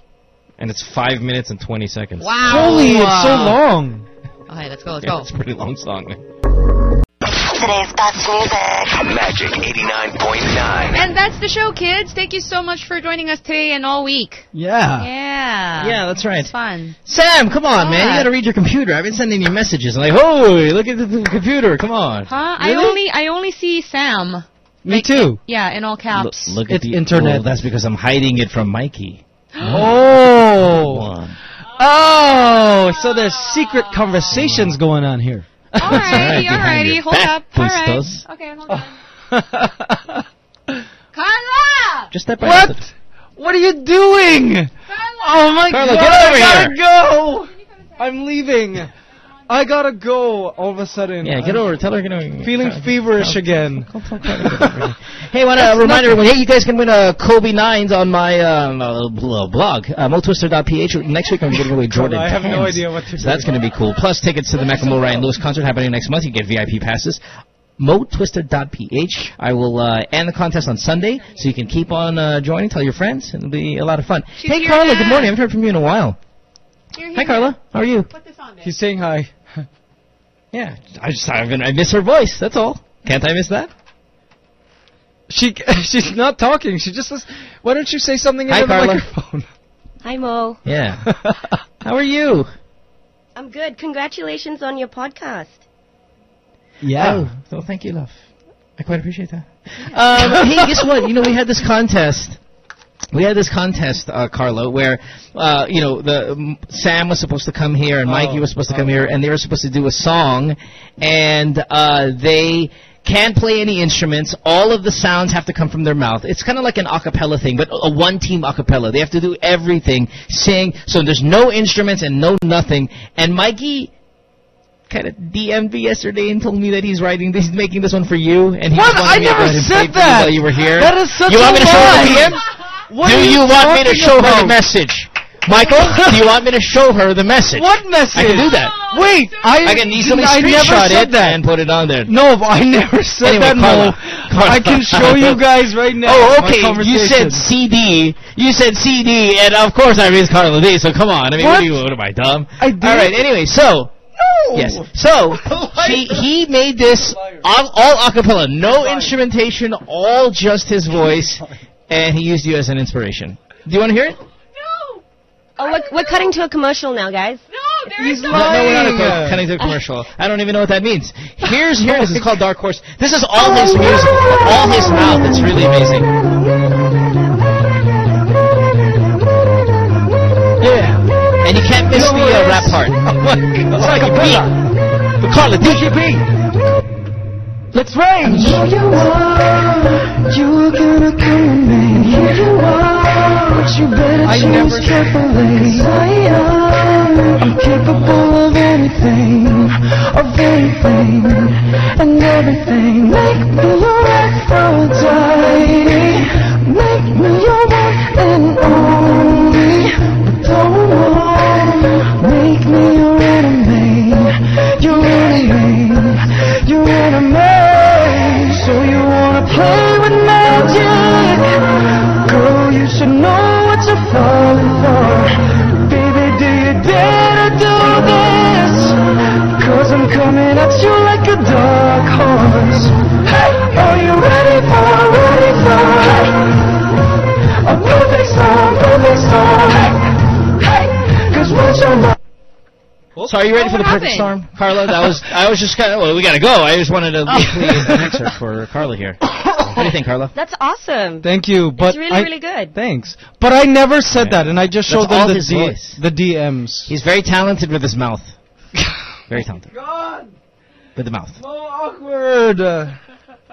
And it's five minutes and 20 seconds. Wow. Holy, it's so long. Okay, let's go. Let's [laughs] Yeah, go. it's a pretty long song. Today's best music. Magic 89.9. And that's the show, kids. Thank you so much for joining us today and all week. Yeah. Yeah. Yeah, that's right. It's fun. Sam, come on, man. You got to read your computer. I've been sending you messages. I'm like, holy, look at the computer. Come on. Huh? I only I only see Sam. Me too. Yeah, in all Look, caps. look at It's the internet. Oh, that's because I'm hiding it from Mikey. [gasps] Oh. Oh, so there's secret conversations going on here. Alrighty, right, behind alrighty. Hold back, up. Alright. Okay, hold on. [laughs] Carla! Just step by What? the- What are you doing? Oh my Carla, god! get over I gotta here. go. I'm leaving. I gotta go. All of a sudden. Yeah, get over. Tell her get over. Feeling feverish again. [laughs] Hey, want to remind everyone? Hey, you guys can win a Kobe nines on my um, uh, blog, uh, motwister.ph. Next week I'm giving away [laughs] Jordan. I have no idea what to So that's going to be cool. Plus tickets to the Macklemore Ryan Lewis concert happening next month. You get VIP passes. MoTwister.ph. I will uh, end the contest on Sunday, so you can keep on uh, joining. Tell your friends. It'll be a lot of fun. She's hey, Carla. now. Good morning. I haven't heard from you in a while. Here, Hi. Carla. How are you? Put this on. He's saying hi. Yeah, I just I've been, I miss her voice. That's all. Can't I miss that? She [laughs] she's not talking. She just says, "Why don't you say something Hi, into the Carla. microphone?" Hi, Mo. Yeah. [laughs] How are you? I'm good. Congratulations on your podcast. Yeah. Oh, so thank you, love. I quite appreciate that. Um, hey, guess what? You know, we had this contest. We had this contest, uh, Carlo, where uh, you know the um, Sam was supposed to come here and Mikey Oh, was supposed to come here, and they were supposed to do a song, and uh, they can't play any instruments. All of the sounds have to come from their mouth. It's kind of like an a cappella thing, but a one-team a cappella. They have to do everything, sing. So there's no instruments and no nothing. And Mikey kind of DM'd me yesterday and told me that he's writing this, he's making this one for you, and he What? I to never said it that. while you were here. That is such you want a me to show her the lie. What do you, you want me to show her the message? Michael, [laughs] do you want me to show her the message? What message? I can do that. Wait, I I can easily I screenshot it that. and put it on there. No, I never said Anyway, that. Carla. I can show you [laughs] guys right now. Oh, okay. You said. CD. You said CD, and of course I raised Carla D. So come on. I mean, what, What? are you? What am I dumb? I did. All right. Anyway, so yes. So [laughs] she he made this all, all acapella, no instrumentation, all just his voice, and he used you as an inspiration. Do you want to hear it? No. Oh, we're, we're cutting to a commercial now, guys. No, He's No, no, we're not a lying. cutting to a commercial. I don't even know what that means. Here's here. This is called Dark Horse. This is all his music, all his mouth. It's really amazing. Yeah, and you can't miss the uh, rap part. [laughs] It's like a beat. We call it DKB. Let's range. Here you are, you were gonna come with me. Here you are, but you better I choose carefully. I am capable of anything, of anything, and everything. Make me your Aphrodite. Make me your one and only. But don't coming you like a dark horse. Hey, are you ready for, ready for a perfect storm, perfect storm? Hey, hey, cause once you're So are you ready Oh, for the perfect happened? storm, Carla? That was I was just kind of well, we gotta go. I just wanted to play an excerpt for Carla here. [coughs] What do you think, Carla? That's awesome. Thank you, but it's really, I, really good. Thanks, but I never said that, and I just That's showed all them the D- voice. the DMs. He's very talented with his mouth. [laughs] Very talented God, with the mouth. so awkward. Uh,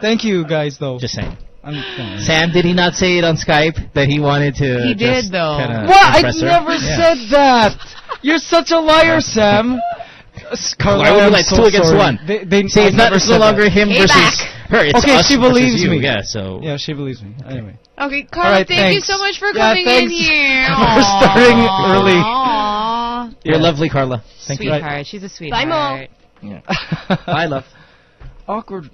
thank you, guys. Though. Just saying. I'm, Sam, did he not say it on Skype that he wanted to? He did, though. kinda What? I never Yeah. said that. You're such a liar, [laughs] Sam. S- Carla, Why would we like so two against sorry. one? They, they, See, I it's not. never It's no said longer that. him Hey, versus back. her. It's okay, us she believes you. me. Yeah. So Yeah, she believes me. Anyway. Okay, Carla, All right, thank thanks. you so much for Yeah, coming in thanks here. [laughs] for starting early. Aww. you're Yeah. lovely, Carla. Thank you. Sweetheart, she's a sweetheart. Bye, Mo. Yeah. [laughs] Bye, love. Awkward.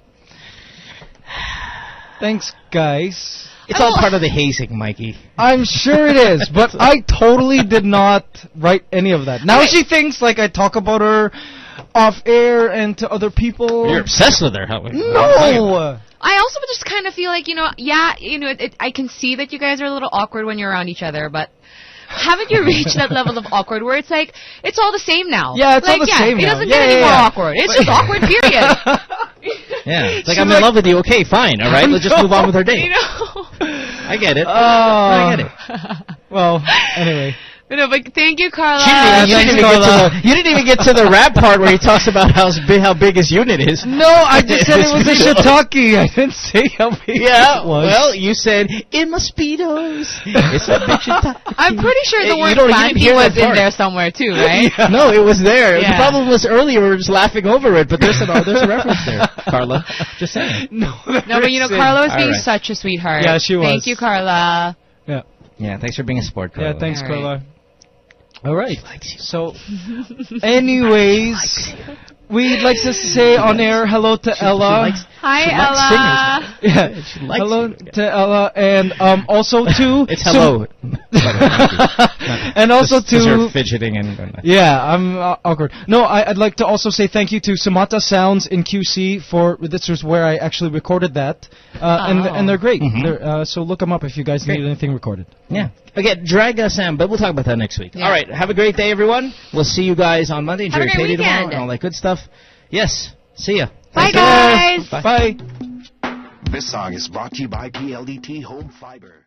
Thanks, guys. It's all part of the hazing, Mikey. I'm sure it is, [laughs] but I totally did not write any of that. Now Okay. she thinks like I talk about her off air and to other people. You're obsessed with her. How? no. I also just kind of feel like, you know, yeah, you know, it, it, I can see that you guys are a little awkward when you're around each other, but haven't you reached that level of awkward where it's like, it's all the same now? Yeah, it's all like, the yeah, same It now. doesn't Yeah, get any yeah, more awkward. It's just awkward, period. [laughs] Yeah. It's like She's I'm like- in love with you. Okay, fine. All right. Let's just move on with our date. you know? I get it. Oh. I get it. Well, anyway. No, but thank you, Carla. She didn't, Yeah, you, didn't even get to Carla. the, you didn't even get to the rap part where he talks about how big, how big his unit is. No, I just said it was a [laughs] This video. shiitake. I didn't say how big Yeah, it was. well, you said in mosquitoes. It's a big [laughs] shiitake. I'm pretty sure the word don't- you didn't planty hear that was in there somewhere too, right? [laughs] No, it was there. The problem was earlier we were just laughing over it, but there's a oh, there's a reference there, Carla. Just saying. no, No, but you know, Carla was being right. such a sweetheart. Yeah, she was. Thank you, Carla. Yeah. Yeah, thanks for being a sport, Carla. Yeah, thanks, All right. Carla. All right. So, [laughs] anyways, we'd like to say on air hello to Ella. Likes- Hi, She likes Ella. [laughs] yeah, She likes hello you, to Ella, and um, also [laughs] to It's hello. By the way, thank you. and also Just 'cause you're to fidgeting and yeah, I'm uh, awkward. No, I, I'd like to also say thank you to Sumata Sounds in QC for this was where I actually recorded that, uh, and Oh. and they're great. Mhm. They're, uh, so look them up if you guys Great. need anything recorded. Yeah. Again, drag us in, but we'll talk about that next week. Yeah. All right. Have a great day, everyone. We'll see you guys on Monday. Enjoy Have a your payday tomorrow and all that good stuff. Yes. See ya. Bye, guys. Bye. Bye. This song is brought to you by PLDT Home Fiber.